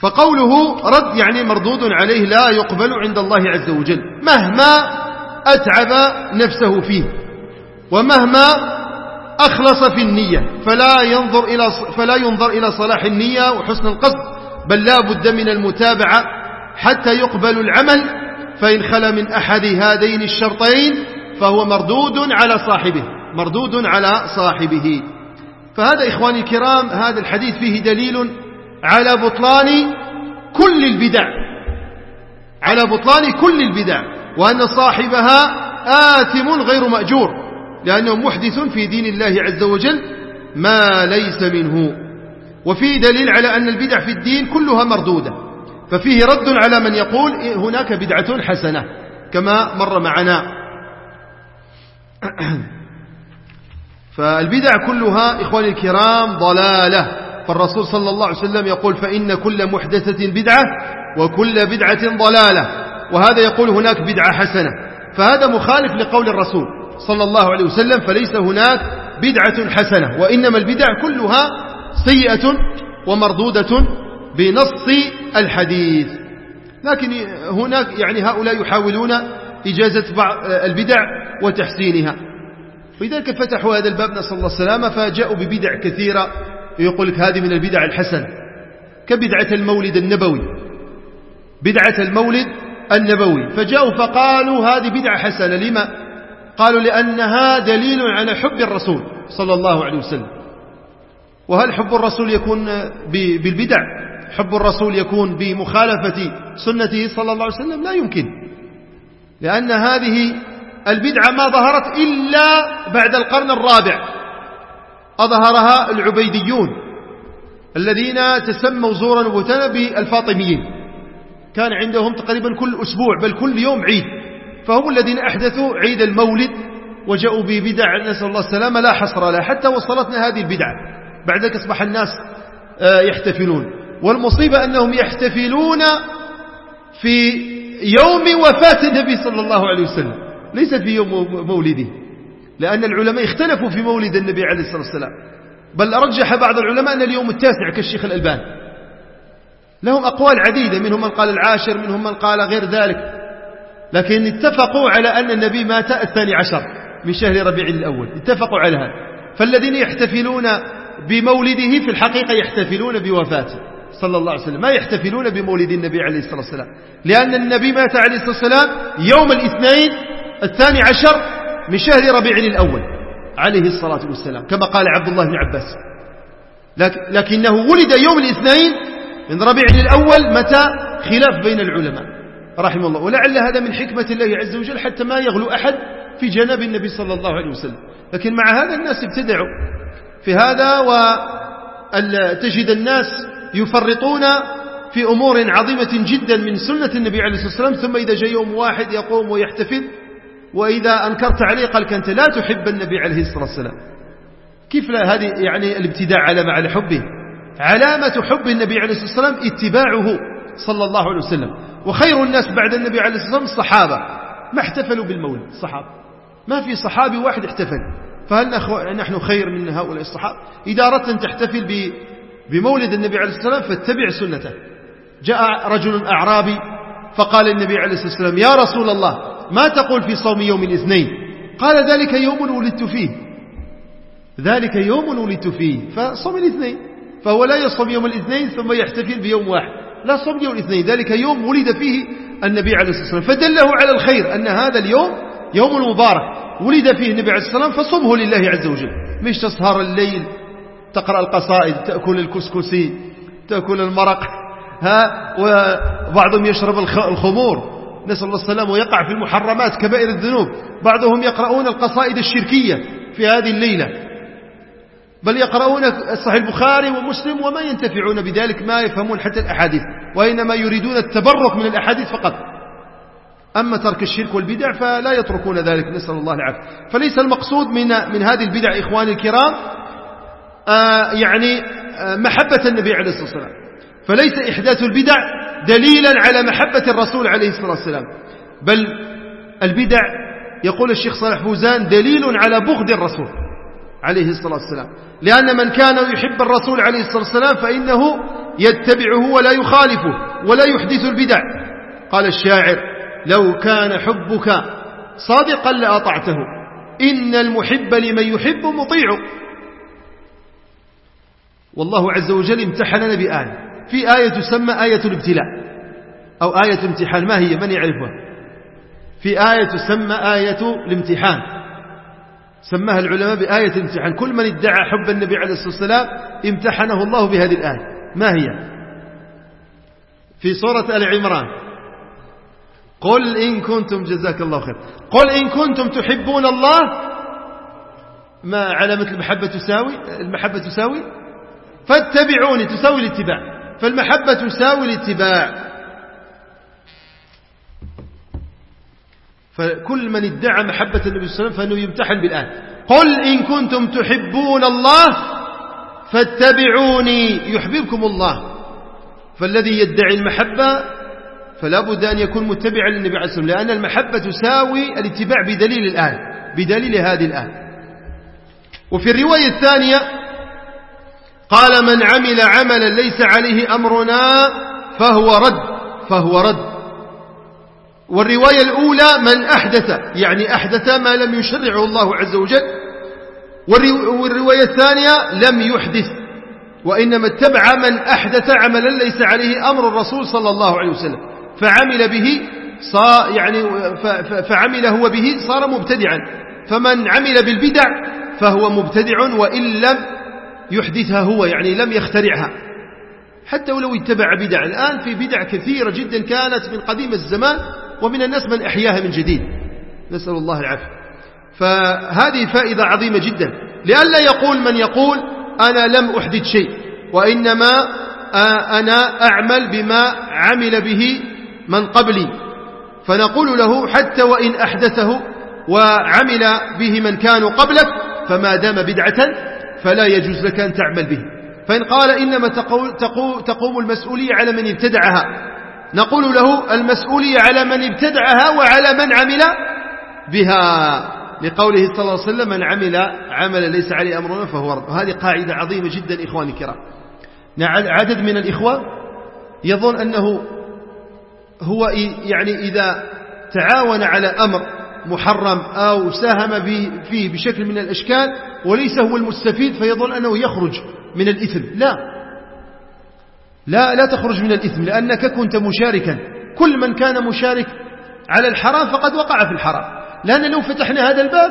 فقوله رد يعني مردود عليه لا يقبل عند الله عز وجل مهما أتعب نفسه فيه ومهما أخلص في النية فلا ينظر إلى فلا ينظر إلى صلاح النية وحسن القصد بل لا بد من المتابعة حتى يقبل العمل فإن خلا من أحد هذين الشرطين فهو مردود على صاحبه مردود على صاحبه. فهذا إخواني الكرام هذا الحديث فيه دليل على بطلان كل البدع. على بطلان كل البدع. وأن صاحبها آثم غير مأجور. لأنه محدث في دين الله عز وجل ما ليس منه. وفيه دليل على أن البدع في الدين كلها مردودة. ففيه رد على من يقول هناك بدعة حسنة كما مر معنا. فالبدع كلها إخواني الكرام ضلالة. فالرسول صلى الله عليه وسلم يقول فإن كل محدثة بدعة وكل بدعة ضلالة. وهذا يقول هناك بدعة حسنة. فهذا مخالف لقول الرسول صلى الله عليه وسلم فليس هناك بدعة حسنة. وإنما البدع كلها سيئة ومردودة بنص الحديث. لكن هناك يعني هؤلاء يحاولون إجازة بعض البدع وتحسينها. ولذلك فتحوا هذا الباب نسأل الله السلامة فجاءوا ببدع كثيرة. يقول لك هذه من البدع الحسنة كبدعة المولد النبوي. بدعة المولد النبوي. فجاءوا فقالوا هذه بدعة حسنة. لما؟ قالوا لأنها دليل على حب الرسول صلى الله عليه وسلم. وهل حب الرسول يكون بالبدع؟ حب الرسول يكون بمخالفة سنته صلى الله عليه وسلم؟ لا يمكن. لأن هذه البدعة ما ظهرت إلا بعد القرن الرابع. أظهرها العبيديون الذين تسموا زورا وبهتانا بالفاطميين. كان عندهم تقريبا كل أسبوع بل كل يوم عيد. فهم الذين أحدثوا عيد المولد وجاءوا ببدع نسأل الله السلامة لا حصر لها حتى وصلتنا هذه البدعة بعد ذلك أصبح الناس يحتفلون. والمصيبة أنهم يحتفلون في يوم وفاة النبي صلى الله عليه وسلم. ليست في يوم مولده لأن العلماء اختلفوا في مولد النبي عليه الصلاة والسلام. بل أرجح بعض العلماء أن اليوم التاسع كالشيخ الألبان لهم أقوال عديدة منهم من قال العاشر منهم من قال غير ذلك. لكن اتفقوا على أن النبي مات الثاني عشر من شهر ربيع الأول. اتفقوا على هذا. فالذين يحتفلون بمولده في الحقيقة يحتفلون بوفاته صلى الله عليه وسلم. ما يحتفلون بمولد النبي عليه الصلاة والسلام. لأن النبي مات عليه الصلاة والسلام يوم الاثنين الثاني عشر من شهر ربيع الأول عليه الصلاة والسلام كما قال عبد الله بن عباس. لكنه ولد يوم الاثنين من ربيع الأول متى خلاف بين العلماء. رحمه الله. ولعل هذا من حكمة الله عز وجل حتى ما يغلو أحد في جناب النبي صلى الله عليه وسلم. لكن مع هذا الناس ابتدعوا في هذا وتجد الناس يفرطون في أمور عظيمة جدا من سنة النبي عليه الصلاة والسلام ثم إذا جاء يوم واحد يقوم ويحتفل وإذا أنكرت عليه قال أنت لا تحب النبي عليه الصلاة والسلام. كيف لا؟ هذه يعني الابتداع علامة على حبه. علامة حب النبي عليه الصلاة والسلام اتباعه صلى الله عليه وسلم. وخير الناس بعد النبي عليه الصلاة والسلام الصحابة ما احتفلوا بالمولد الصحابة ما في صحابي واحد احتفل. فهل نحن خير من هؤلاء الصحابة؟ إذا أردت أن تحتفل بمولد النبي عليه الصلاة والسلام فاتبع سنته. جاء رجل أعرابي فقال النبي عليه الصلاة والسلام يا رسول الله ما تقول في صوم يوم الاثنين؟ قال ذلك يوم ولدت فيه. ذلك يوم ولدت فيه فصوم الاثنين. فهو لا يصوم يوم الاثنين ثم يحتفل بيوم واحد. لا صوم يوم الاثنين ذلك يوم ولد فيه النبي عليه الصلاة والسلام. فدله على الخير أن هذا اليوم يوم مبارك. ولد فيه النبي عليه الصلاة والسلام فصمه لله عز وجل. مش تسهر الليل تقرأ القصائد تأكل الكسكسي تأكل المرق. ها وبعضهم يشرب الخمور. نسأل الله السلام ويقع في المحرمات كبائر الذنوب. بعضهم يقرؤون القصائد الشركية في هذه الليلة. بل يقرؤون صحيح البخاري ومسلم وما ينتفعون بذلك ما يفهمون حتى الأحاديث. وإنما يريدون التبرك من الأحاديث فقط. أما ترك الشرك والبدع فلا يتركون ذلك نسأل الله العافية. فليس المقصود من من هذه البدع إخواني الكرام آه يعني آه محبة النبي عليه الصلاة والسلام. فليس إحداث البدع دليلا على محبة الرسول عليه الصلاة والسلام. بل البدع يقول الشيخ صالح فوزان دليل على بغض الرسول عليه الصلاة والسلام. لأن من كان يحب الرسول عليه الصلاة والسلام فإنه يتبعه ولا يخالفه ولا يحدث البدع. قال الشاعر لو كان حبك صادقا لأطعته إن المحب لمن يحب مطيع. والله عز وجل امتحننا بآية في آية تسمى آية الابتلاء أو آية الامتحان. ما هي؟ من يعرفها؟ في آية تسمى آية الامتحان. سماها العلماء بآية الامتحان. كل من ادعى حب النبي عليه الصلاة والسلام امتحنه الله بهذه الآية. ما هي؟ في سورة آل عمران. قل إن كنتم جزاك الله خير. قل إن كنتم تحبون الله ما علامة المحبة تساوي؟ المحبة تساوي؟ فاتبعوني تساوي الاتباع. فالمحبة تساوي الاتباع. فكل من ادعى محبة النبي صلى الله عليه وسلم فإنه يمتحن بالآن. قل إن كنتم تحبون الله فاتبعوني يحببكم الله. فالذي يدعي المحبة فلا بد أن يكون متبعا للنبي عليه الصلاة والسلام لأن المحبة تساوي الاتباع بدليل الآن بدليل هذه الآن. وفي الرواية الثانية قال من عمل عملا ليس عليه أمرنا فهو رد فهو رد. والرواية الأولى من أحدث يعني أحدث ما لم يشرعه الله عز وجل. والرواية الثانية لم يحدث وإنما اتبع من أحدث عملا ليس عليه أمر الرسول صلى الله عليه وسلم. فعمل به صار يعني فعمل هو به صار مبتدعا. فمن عمل بالبدع فهو مبتدع وإن لم يحدثها هو يعني لم يخترعها. حتى ولو اتبع بدع الآن في بدع كثيرة جدا كانت من قديم الزمان ومن الناس من أحياها من جديد. نسأل الله العافية. فهذه فائدة عظيمة جدا. لئلا يقول من يقول أنا لم أحدث شيء وإنما أنا أعمل بما عمل به من قبلي. فنقول له حتى وإن أحدثه وعمل به من كانوا قبلك فما دام بدعة فلا يجوز لك أن تعمل به. فإن قال إنما تقوم المسؤولية على من ابتدعها. نقول له المسؤولية على من ابتدعها وعلى من عمل بها. لقوله صلى الله عليه وسلم من عمل عملا ليس عليه أمرنا فهو رد. وهذه قاعدة عظيمة جدا إخواني الكرام. عدد من الإخوة يظن أنه هو يعني إذا تعاون على أمر محرم أو ساهم فيه بشكل من الأشكال وليس هو المستفيد فيظن أنه يخرج من الإثم. لا. لا لا تخرج من الإثم لأنك كنت مشاركا. كل من كان مشارك على الحرام فقد وقع في الحرام. لأن لو فتحنا هذا الباب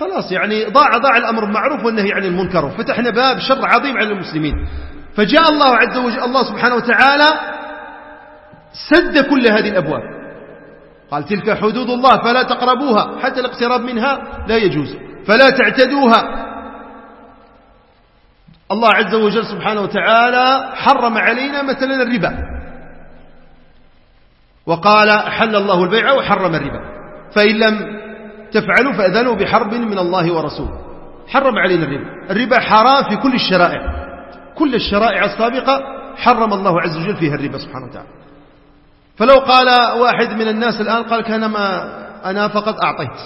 خلاص يعني ضاع ضاع الأمر المعروف والنهي عن المنكر. وفتحنا باب شر عظيم على المسلمين. فجاء الله عز وجل الله سبحانه وتعالى سد كل هذه الأبواب. قال تلك حدود الله فلا تقربوها حتى الاقتراب منها لا يجوز فلا تعتدوها. الله عز وجل سبحانه وتعالى حرم علينا مثلا الربا. وقال حل الله البيع وحرم الربا. فإن لم تفعلوا فأذنوا بحرب من الله ورسوله. حرم علينا الربا. الربا حرام في كل الشرائع. كل الشرائع السابقة حرم الله عز وجل فيها الربا سبحانه وتعالى. فلو قال واحد من الناس الآن قال كان ما أنا فقط أعطيت.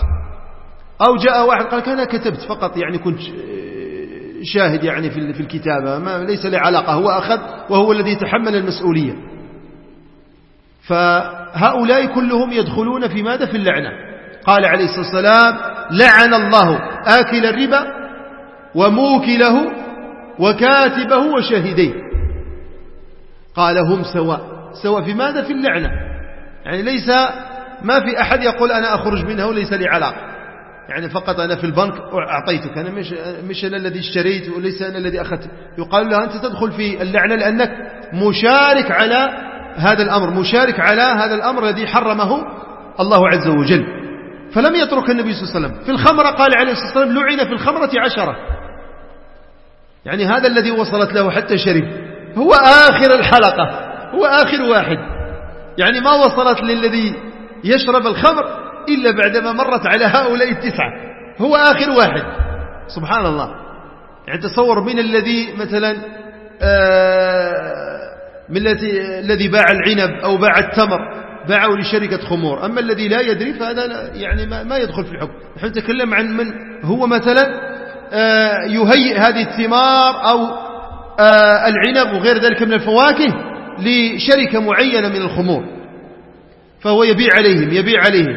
أو جاء واحد قال كان كتبت فقط يعني كنت شاهد يعني في الكتابة ما ليس له علاقة هو أخذ وهو الذي يتحمل المسؤولية. فهؤلاء كلهم يدخلون في ماذا؟ في اللعنة. قال عليه الصلاة والسلام لعن الله آكل الربا وموكله وكاتبه وشاهديه قال هم سواء. سواء في ماذا في اللعنة. يعني ليس ما في أحد يقول أنا أخرج منها وليس لي علاقة. يعني فقط أنا في البنك أعطيتك. أنا مش, مش أنا الذي اشتريت وليس أنا الذي أخذت. يقال له أنت تدخل في اللعنة لأنك مشارك على هذا الأمر. مشارك على هذا الأمر الذي حرمه الله عز وجل. فلم يترك النبي صلى الله عليه وسلم. في الخمرة قال عليه الصلاة والسلام لعن في الخمرة عشرة. يعني هذا الذي وصلت له حتى شرب. هو آخر الحلقة. هو آخر واحد. يعني ما وصلت للذي يشرب الخمر إلا بعدما مرت على هؤلاء التسعة. هو آخر واحد. سبحان الله. يعني تصور من الذي مثلا آه، من الذي باع العنب أو باع التمر باعه لشركة خمور. أما الذي لا يدري فهذا يعني ما يدخل في الحكم. نحن نتكلم عن من؟ هو مثلا آه، يهيئ هذه الثمار أو آه، العنب وغير ذلك من الفواكه لشركة معينة من الخمور فهو يبيع عليهم يبيع عليهم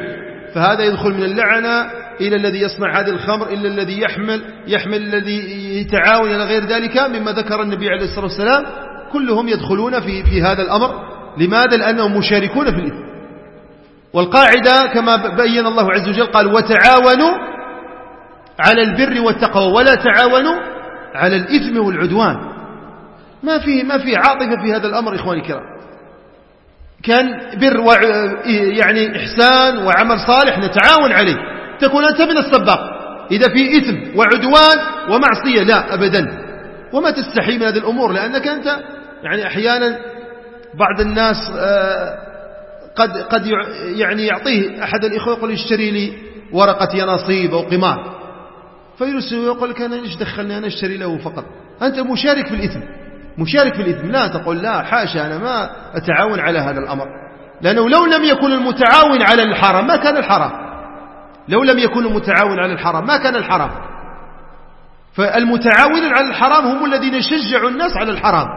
فهذا يدخل من اللعنة إلى الذي يصنع هذه الخمر إلى الذي يحمل يحمل الذي يتعاون إلى غير ذلك مما ذكر النبي عليه الصلاة والسلام كلهم يدخلون في, في هذا الأمر. لماذا؟ لأنهم مشاركون في الإثم. والقاعدة كما بين الله عز وجل قال وتعاونوا على البر والتقوى ولا تعاونوا على الإثم والعدوان ما في ما في عاطفة في هذا الأمر إخواني الكرام. كان بر و... يعني إحسان وعمل صالح نتعاون عليه. تكون أنت من السباق. إذا في إثم وعدوان ومعصية لا أبدا. وما تستحي من هذه الأمور لأنك أنت يعني أحيانا بعض الناس آه، قد قد يعني يعطيه أحد الإخوة يقول اشتري لي ورقة يناصيب أو قمار. فيرسل ويقول لك أنا إيش دخلني؟ أنا اشتري له فقط. أنت مشارك في الإثم. مشارك في الإثم. لا تقول لا حاشا أنا ما أتعاون على هذا الأمر. لأنه لو لم يكن المتعاون على الحرام ما كان الحرام. لو لم يكن المتعاون على الحرام ما كان الحرام. فالمتعاون على الحرام هم الذين يشجعوا الناس على الحرام.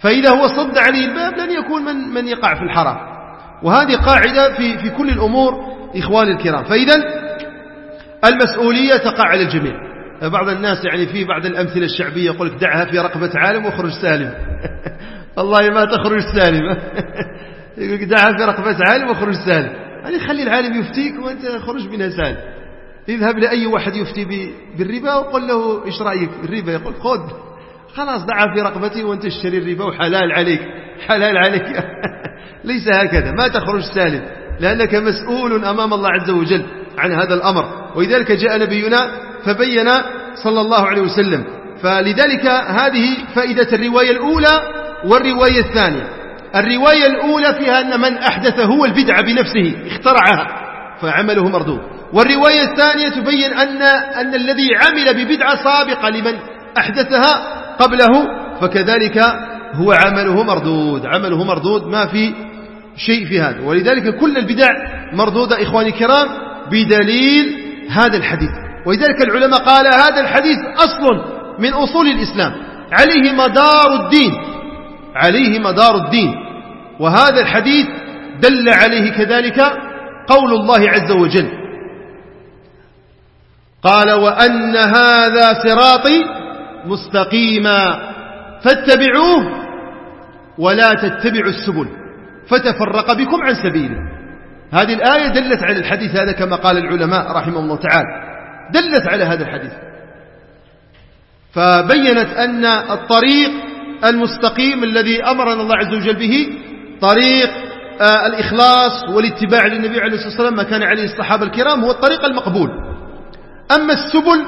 فإذا هو صد عليه الباب لن يكون من, من يقع في الحرام. وهذه قاعدة في, في كل الأمور إخواني الكرام. فإذا المسؤولية تقع على الجميع. بعض الناس يعني في بعض الأمثلة الشعبية يقول لك دعها في رقبة عالم واخرج سالم. والله ما تخرج سالم. يقول لك دعها في رقبة عالم واخرج سالم. يعني خلي العالم يفتيك وأنت خرج منها سالم. اذهب لأي واحد يفتي بالربا وقل له إيش رأيك الربا؟ يقول خذ. خلاص دعها في رقبتي وأنت اشتري الربا وحلال عليك. حلال عليك. ليس هكذا. ما تخرج سالم. لأنك مسؤول أمام الله عز وجل. عن هذا الأمر. ولذلك جاء نبينا فبين صلى الله عليه وسلم. فلذلك هذه فائدة الرواية الأولى والرواية الثانية. الرواية الأولى فيها أن من أحدث هو البدعة بنفسه اخترعها فعمله مردود. والرواية الثانية تبين أن, أن الذي عمل ببدعة سابقة لمن أحدثها قبله فكذلك هو عمله مردود. عمله مردود ما في شيء في هذا. ولذلك كل البدع مردودة إخواني الكرام بدليل هذا الحديث. ولذلك العلماء قال هذا الحديث أصل من أصول الإسلام. عليه مدار الدين. عليه مدار الدين. وهذا الحديث دل عليه كذلك قول الله عز وجل. قال وأن هذا صراطي مستقيما. فاتبعوه ولا تتبعوا السبل. فتفرق بكم عن سبيله. هذه الآية دلت على الحديث هذا كما قال العلماء رحمه الله تعالى. دلت على هذا الحديث. فبينت أن الطريق المستقيم الذي أمرنا الله عز وجل به طريق آه، الإخلاص والاتباع للنبي عليه الصلاة والسلام ما كان عليه الصحابة الكرام هو الطريق المقبول. أما السبل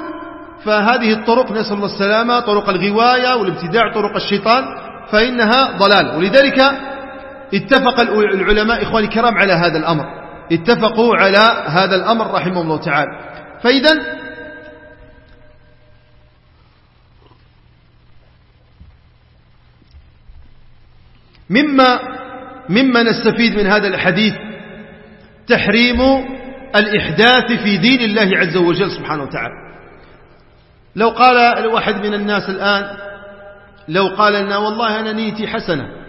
فهذه الطرق نسأل الله السلامة طرق الغواية والابتداع طرق الشيطان فإنها ضلال. ولذلك اتفق العلماء إخواني الكرام على هذا الأمر. اتفقوا على هذا الأمر رحمه الله تعالى. فإذا مما مما نستفيد من هذا الحديث تحريم الإحداث في دين الله عز وجل سبحانه وتعالى. لو قال واحد من الناس الآن لو قال لنا والله أنا نيتي حسنة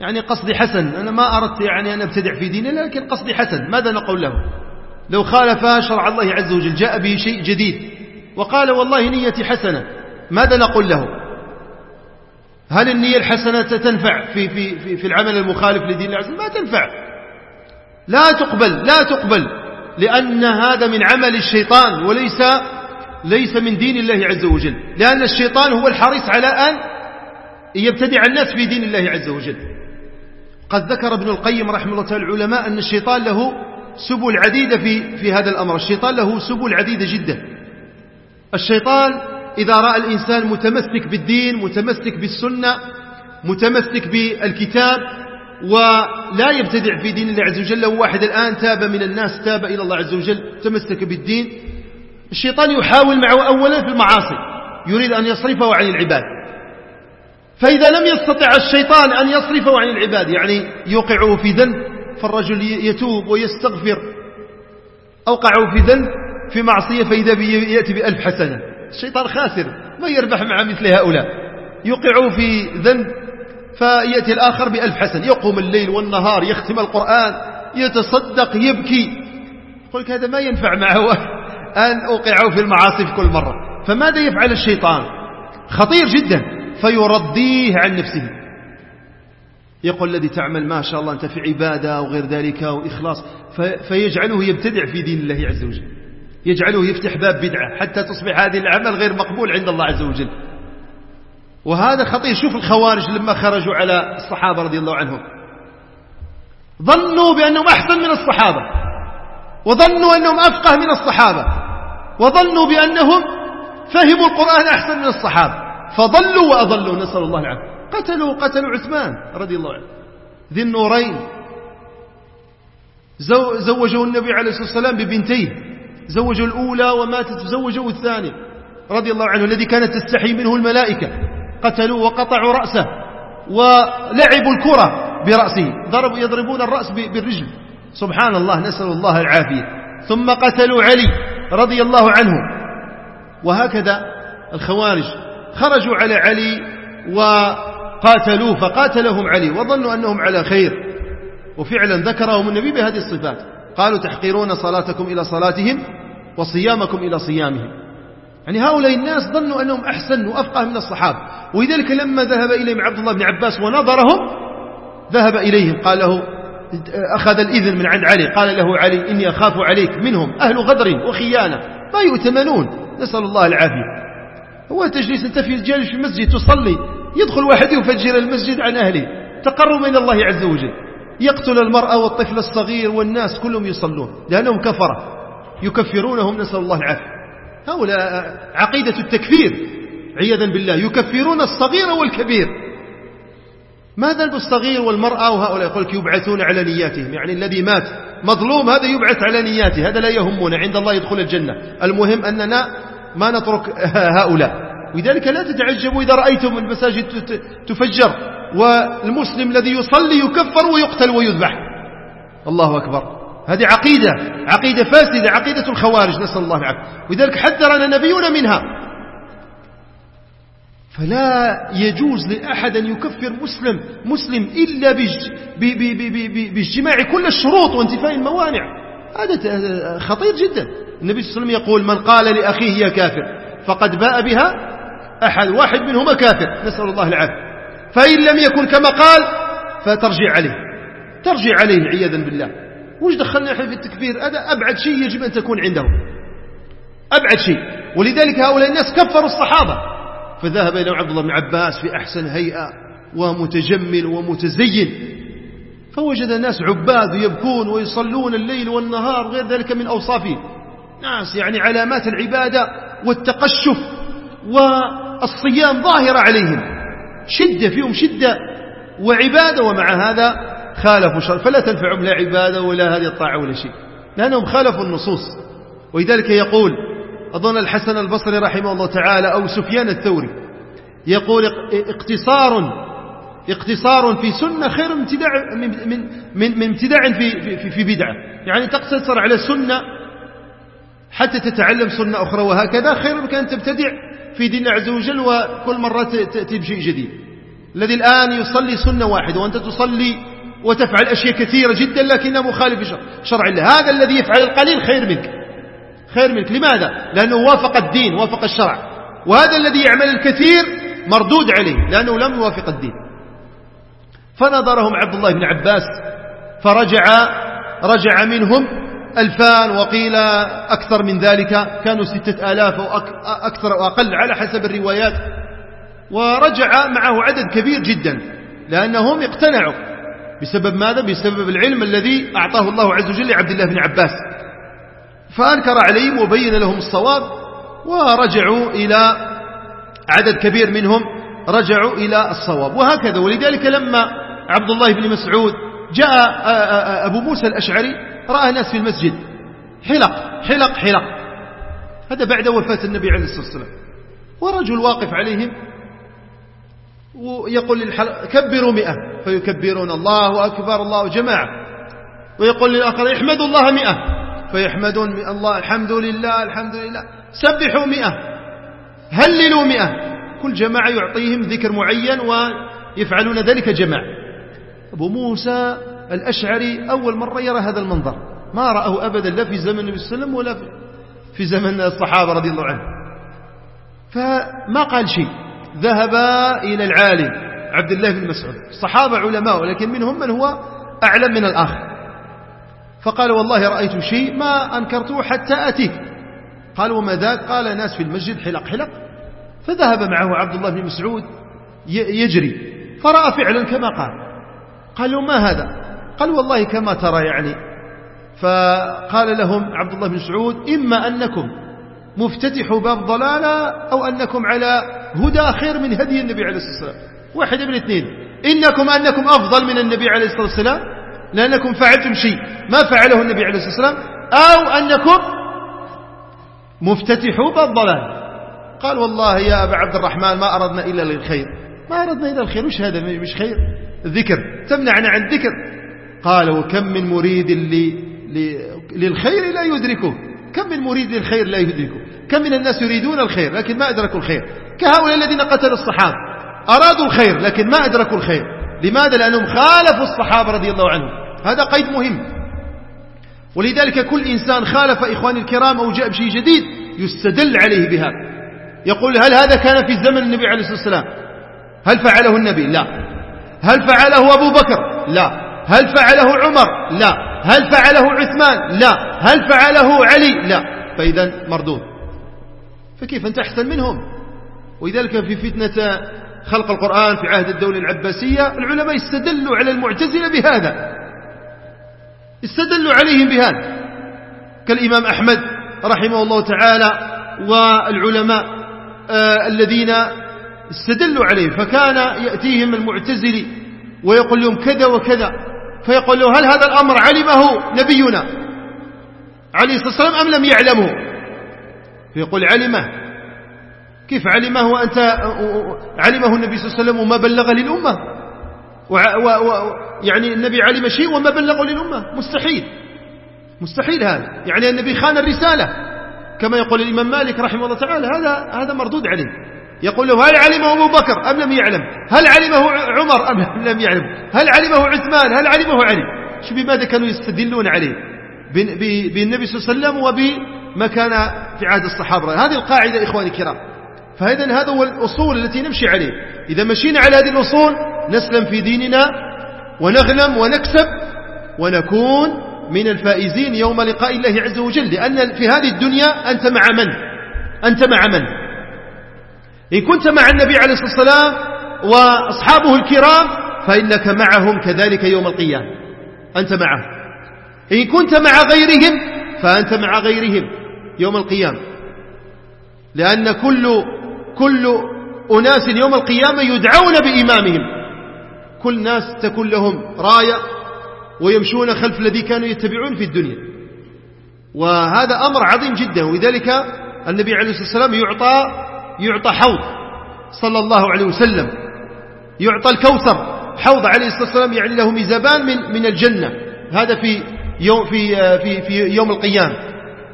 يعني قصدي حسن. أنا ما أردت يعني أن أبتدع في ديني لكن قصدي حسن. ماذا نقول له؟ لو خالف شرع الله عز وجل جاء به شيء جديد وقال والله نيتي حسنة ماذا نقول له؟ هل النية الحسنة تنفع في, في, في, في العمل المخالف لدين الله؟ عز وجل ما تنفع. لا تقبل لا تقبل لأن هذا من عمل الشيطان وليس ليس من دين الله عز وجل. لأن الشيطان هو الحريص على أن يبتدع الناس في دين الله عز وجل. قد ذكر ابن القيم رحمه الله تعالى العلماء أن الشيطان له سبل عديدة في, في هذا الأمر. الشيطان له سبل عديدة جدا. الشيطان إذا رأى الإنسان متمسك بالدين متمسك بالسنة متمسك بالكتاب ولا يبتدع في دين الله عز وجل لو واحد الآن تاب من الناس تاب إلى الله عز وجل تمسك بالدين الشيطان يحاول معه أولا في المعاصي يريد أن يصرفه عن العباد. فإذا لم يستطع الشيطان أن يصرفه عن العباد يعني يوقعه في ذنب فالرجل يتوب ويستغفر. أوقعه في ذنب في معصية فإذا يأتي بألف حسنة. الشيطان خاسر ما يربح مع مثل هؤلاء. يوقعه في ذنب فيأتي الآخر بألف حسن يقوم الليل والنهار يختم القرآن يتصدق يبكي. يقول لك هذا ما ينفع معه أن أوقعه في المعاصي في كل مرة. فماذا يفعل الشيطان؟ خطير جدا. فيرضيه عن نفسه. يقول الذي تعمل ما شاء الله أنت في عبادة وغير ذلك وإخلاص فيجعله يبتدع في دين الله عز وجل. يجعله يفتح باب بدعة حتى تصبح هذه العمل غير مقبول عند الله عز وجل. وهذا خطير. شوف الخوارج لما خرجوا على الصحابة رضي الله عنهم. ظنوا بأنهم أحسن من الصحابة وظنوا أنهم أفقه من الصحابة وظنوا بأنهم فهموا القرآن أحسن من الصحابة. فضلوا وأضلوا نسأل الله العافية. قتلوا قتلوا عثمان رضي الله عنه. ذي النورين. زوجوا النبي عليه الصلاة والسلام ببنتيه زوجوا الأولى وماتت زوجوا الثاني رضي الله عنه الذي كانت تستحي منه الملائكة. قتلوا وقطعوا رأسه ولعبوا الكرة برأسه. ضربوا يضربون الرأس بالرجل. سبحان الله نسأل الله العافية. ثم قتلوا علي رضي الله عنه. وهكذا الخوارج. خرجوا على علي وقاتلوه فقاتلهم علي وظنوا أنهم على خير. وفعلا ذكرهم النبي بهذه الصفات. قالوا تحقرون صلاتكم إلى صلاتهم وصيامكم إلى صيامهم. يعني هؤلاء الناس ظنوا أنهم أحسن وأفقه من الصحابة. ولذلك لما ذهب إليهم عبد الله بن عباس ونظرهم ذهب إليهم قال له أخذ الإذن من عند علي. قال له علي إني أخاف عليك منهم أهل غدر وخيانة ما يؤتمنون نسأل الله العافية. هو تجلس أنت في جالس في المسجد تصلي. يدخل واحد يفجر المسجد عن أهله. تقرب من الله عز وجل. يقتل المرأة والطفل الصغير والناس كلهم يصلون. لأنهم كفرة. يكفرونهم نسأل الله العافية. هؤلاء عقيدة التكفير. عياذا بالله. يكفرون الصغير والكبير. ماذا بالصغير والمرأة؟ وهؤلاء يقول لك يبعثون على نياتهم. يعني الذي مات مظلوم هذا يبعث على نياته. هذا لا يهمنا. عند الله يدخل الجنة. المهم أننا ما نترك هؤلاء. ولذلك لا تتعجبوا إذا رأيتم المساجد تفجر والمسلم الذي يصلي يكفر ويقتل ويذبح. الله أكبر. هذه عقيدة عقيدة فاسدة عقيدة الخوارج نسأل الله العافية. ولذلك حذرنا نبينا منها. فلا يجوز لأحد أن يكفر مسلم مسلم إلا بإجتماع كل الشروط وانتفاء الموانع. هذا خطير جدا. النبي صلى الله عليه وسلم يقول من قال لأخيه يا كافر فقد باء بها أحد واحد منهما كافر. نسأل الله العافية. فإن لم يكن كما قال فترجع عليه. ترجع عليه عياذا بالله. وش دخلنا إحنا في التكفير؟ هذا أبعد شيء يجب أن تكون عنده أبعد شيء. ولذلك هؤلاء الناس كفروا الصحابة. فذهب إلى عبد الله بن عباس في أحسن هيئة ومتجمل ومتزين. فوجد الناس عباد يبكون ويصلون الليل والنهار غير ذلك من أوصافهم ناس يعني علامات العبادة والتقشف والصيام ظاهرة عليهم. شدة فيهم شدة وعبادة ومع هذا خالفوا شر فلا تنفعهم لا عبادة ولا هذه الطاعة ولا شيء. لأنهم خالفوا النصوص. ولذلك يقول أظن الحسن البصري رحمه الله تعالى أو سفيان الثوري يقول اقتصار اقتصار في سنة خير من ابتداع من من من ابتداع في في في بدعة. يعني تقتصر على سنة حتى تتعلم سنة أخرى وهكذا خير من أن تبتدع في دين عز وجل وكل مرة تأتي بشيء جديد. الذي الآن يصلي سنة واحدة وأنت تصلي وتفعل أشياء كثيرة جدا لكنها مخالف شرع الله. هذا الذي يفعل القليل خير منك. خير منك. لماذا؟ لأنه وافق الدين وافق الشرع. وهذا الذي يعمل الكثير مردود عليه لأنه لم يوافق الدين. فنظرهم عبد الله بن عباس فرجع رجع منهم ألفان وقيل أكثر من ذلك كانوا ستة آلاف أو أكثر أو أقل على حسب الروايات ورجع معه عدد كبير جدا لأنهم اقتنعوا. بسبب ماذا؟ بسبب العلم الذي أعطاه الله عز وجل لعبد الله بن عباس. فأنكر عليهم وبين لهم الصواب ورجعوا إلى عدد كبير منهم رجعوا إلى الصواب. وهكذا ولذلك لما عبد الله بن مسعود جاء أبو موسى الأشعري رأى ناس في المسجد. حلق حلق حلق. هذا بعد وفاة النبي عليه الصلاة والسلام. ورجل واقف عليهم ويقول للحلق كبروا مئة. فيكبرون الله أكبر الله جماعة. ويقول للآخر احمدوا الله مئة. فيحمدون الله الحمد لله الحمد لله. سبحوا مئة. هللوا مئة. كل جماعة يعطيهم ذكر معين ويفعلون ذلك جماعة. أبو موسى الأشعري أول مرة يرى هذا المنظر. ما رأه أبدا لا في زمن النبي صلى الله عليه وسلم ولا في زمن الصحابة رضي الله عنهم. فما قال شيء. ذهب إلى العالم عبد الله بن مسعود. الصحابة علماء ولكن منهم من هو أعلم من الآخر. فقال والله رأيت شيء ما أنكرته حتى أتيك قال وما ذاك؟ قال ناس في المسجد حلق حلق. فذهب معه عبد الله بن مسعود يجري. فرأى فعلا كما قال. قال له ما هذا؟ قال والله كما ترى يعني. فقال لهم عبد الله بن مسعود إما أنكم مفتتحوا باب ضلالة أو أنكم على هدى خير من هدي النبي عليه الصلاة والسلام. واحد من اثنين. إنكم أنكم أفضل من النبي عليه الصلاة والسلام؟ لأنكم فعلتم شيء ما فعله النبي عليه الصلاة والسلام؟ أو أنكم مفتتحوا باب ضلال قال والله يا أبا عبد الرحمن ما أردنا إلا للخير. ما أردنا إلا الخير. وش هذا؟ مش خير. الذكر تمنعنا عن الذكر قال وكم من مريد للخير لا يدركه. كم من مريد للخير لا يدركه. كم من الناس يريدون الخير لكن ما أدركوا الخير. كهؤلاء الذين قتلوا الصحابة. أرادوا الخير لكن ما أدركوا الخير. لماذا؟ لأنهم خالفوا الصحابة رضي الله عنهم. هذا قيد مهم. ولذلك كل إنسان خالف إخواني الكرام أو جاء بشيء جديد يستدل عليه بهذا. يقول هل هذا كان في زمن النبي عليه الصلاة والسلام؟ هل فعله النبي؟ لا. هل فعله أبو بكر؟ لا. هل فعله عمر؟ لا. هل فعله عثمان؟ لا. هل فعله علي؟ لا. فإذا مردود. فكيف أنت أحسن منهم؟ ولذلك في فتنة خلق القرآن في عهد الدولة العباسية العلماء استدلوا على المعتزلة بهذا. استدلوا عليهم بهذا. كالإمام أحمد رحمه الله تعالى والعلماء آه الذين استدلوا عليه فكان يأتيهم المعتزلي ويقول لهم كذا وكذا فيقول له هل هذا الأمر علمه نبينا عليه الصلاة والسلام أم لم يعلمه؟ فيقول علمه. كيف علمه؟ وأنت علمه النبي صلى الله عليه وسلم وما بلغ للأمة. و و يعني النبي علم شيء وما بلغه للأمة. مستحيل. مستحيل هذا. يعني النبي خان الرسالة. كما يقول الإمام مالك رحمه الله تعالى هذا هذا مردود عليه. يقول له هل علمه أبو بكر أم لم يعلم؟ هل علمه عمر أم لم يعلم؟ هل علمه عثمان؟ هل علمه علي؟ شو بماذا كانوا يستدلون عليه. بالنبي صلى الله عليه وسلم وبما كان في عهد الصحابة. هذه القاعدة إخواني الكرام. فإذا هذا هو الأصول التي نمشي عليه. إذا مشينا على هذه الأصول نسلم في ديننا ونغنم ونكسب ونكون من الفائزين يوم لقاء الله عز وجل. لأن في هذه الدنيا أنت مع من؟ أنت مع من؟ إن كنت مع النبي عليه الصلاة والسلام وأصحابه الكرام فإنك معهم كذلك يوم القيامة. أنت معهم. إن كنت مع غيرهم فأنت مع غيرهم يوم القيامة. لأن كل كل أناس يوم القيامة يدعون بإمامهم. كل ناس تكون لهم راية ويمشون خلف الذي كانوا يتبعون في الدنيا. وهذا أمر عظيم جدا. ولذلك النبي عليه الصلاة والسلام يعطى يعطى حوض صلى الله عليه وسلم. يعطى الكوثر حوض عليه الصلاة والسلام يعني له ميزابان من من الجنة. هذا في يوم في في في يوم القيامة.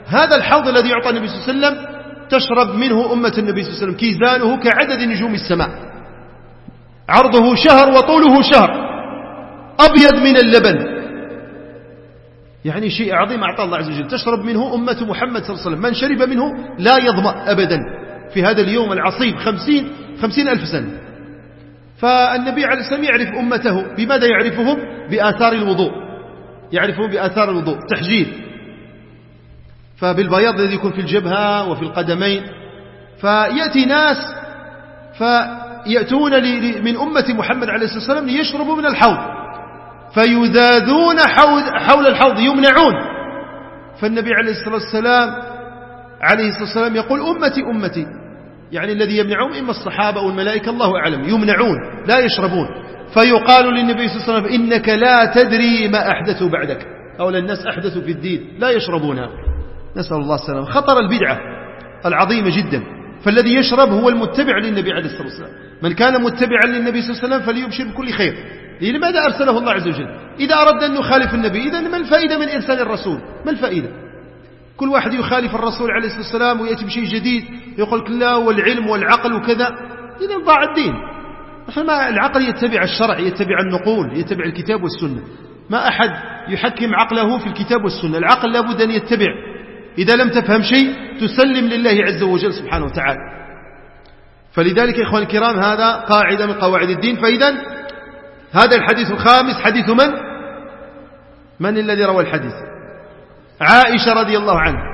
هذا الحوض الذي يعطى النبي صلى الله عليه وسلم تشرب منه أمة النبي صلى الله عليه وسلم كيزانه كعدد نجوم السماء. عرضه شهر وطوله شهر أبيض من اللبن. يعني شيء عظيم أعطى الله عز وجل. تشرب منه أمة محمد صلى الله عليه وسلم. من شرب منه لا يظمأ أبدا. في هذا اليوم العصيب خمسين, خمسين ألف سنة. فالنبي عليه السلام يعرف أمته. بماذا يعرفهم؟ بآثار الوضوء. يعرفهم بآثار الوضوء تحجيل. فبالبياض الذي يكون في الجبهة وفي القدمين. فيأتي ناس فيأتون من أمة محمد عليه الصلاة والسلام ليشربوا من الحوض. فيذاذون حول الحوض يمنعون. فالنبي عليه الصلاة والسلام عليه الصلاة والسلام يقول أمتي أمتي. يعني الذي يمنعهم إما الصحابة أو الملائكة الله أعلم. يمنعون لا يشربون. فيقال للنبي صلى الله عليه وسلم إنك لا تدري ما أحدثوا بعدك. أو الناس أحدثوا في الدين لا يشربونها نسأل الله السلامة. خطر البدعة العظيمة جدا. فالذي يشرب هو المتبع للنبي عليه الصلاة والسلام. من كان متبعا للنبي صلى الله عليه وسلم فليبشر بكل خير. لماذا أرسله الله عز وجل؟ إذا أردنا أن نخالف النبي إذا ما الفائدة من إرسال الرسول؟ ما الفائدة؟ كل واحد يخالف الرسول عليه الصلاة والسلام ويأتي بشيء جديد يقول لا والعلم والعقل وكذا. إذا ضاع الدين. ما العقل يتبع الشرع يتبع النقول يتبع الكتاب والسنة. ما أحد يحكم عقله في الكتاب والسنة. العقل لابد أن يتبع. إذا لم تفهم شيء تسلم لله عز وجل سبحانه وتعالى. فلذلك إخوان الكرام هذا قاعدة من قواعد الدين. فإذا هذا الحديث الخامس حديث من؟ من الذي روى الحديث؟ عائشة رضي الله عنها.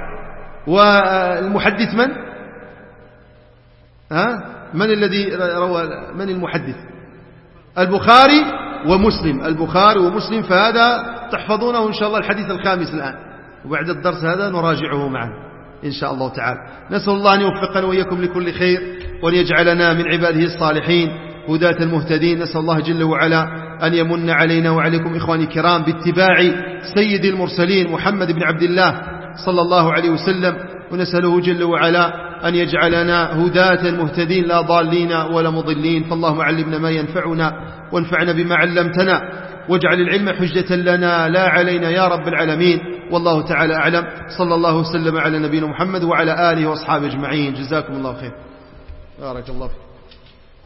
والمحدث من؟ ها؟ من الذي روى؟ من المحدث؟ البخاري ومسلم. البخاري ومسلم فهذا تحفظونه إن شاء الله الحديث الخامس الآن. وبعد الدرس هذا نراجعه معا إن شاء الله تعالى. نسأل الله أن يوفقنا وإياكم لكل خير وأن يجعلنا من عباده الصالحين. هداة المهتدين نسأل الله جل وعلا أن يمن علينا وعليكم إخواني الكرام باتباع سيد المرسلين محمد بن عبد الله صلى الله عليه وسلم ونسأله جل وعلا أن يجعلنا هداة مهتدين لا ضالين ولا مضلين. فاللهم علمنا ما ينفعنا وانفعنا بما علمتنا واجعل العلم حجة لنا لا علينا يا رب العالمين. والله تعالى أعلم. صلى الله وسلم على نبينا محمد وعلى آله وأصحابه أجمعين. جزاكم الله خير. بارك الله فيك.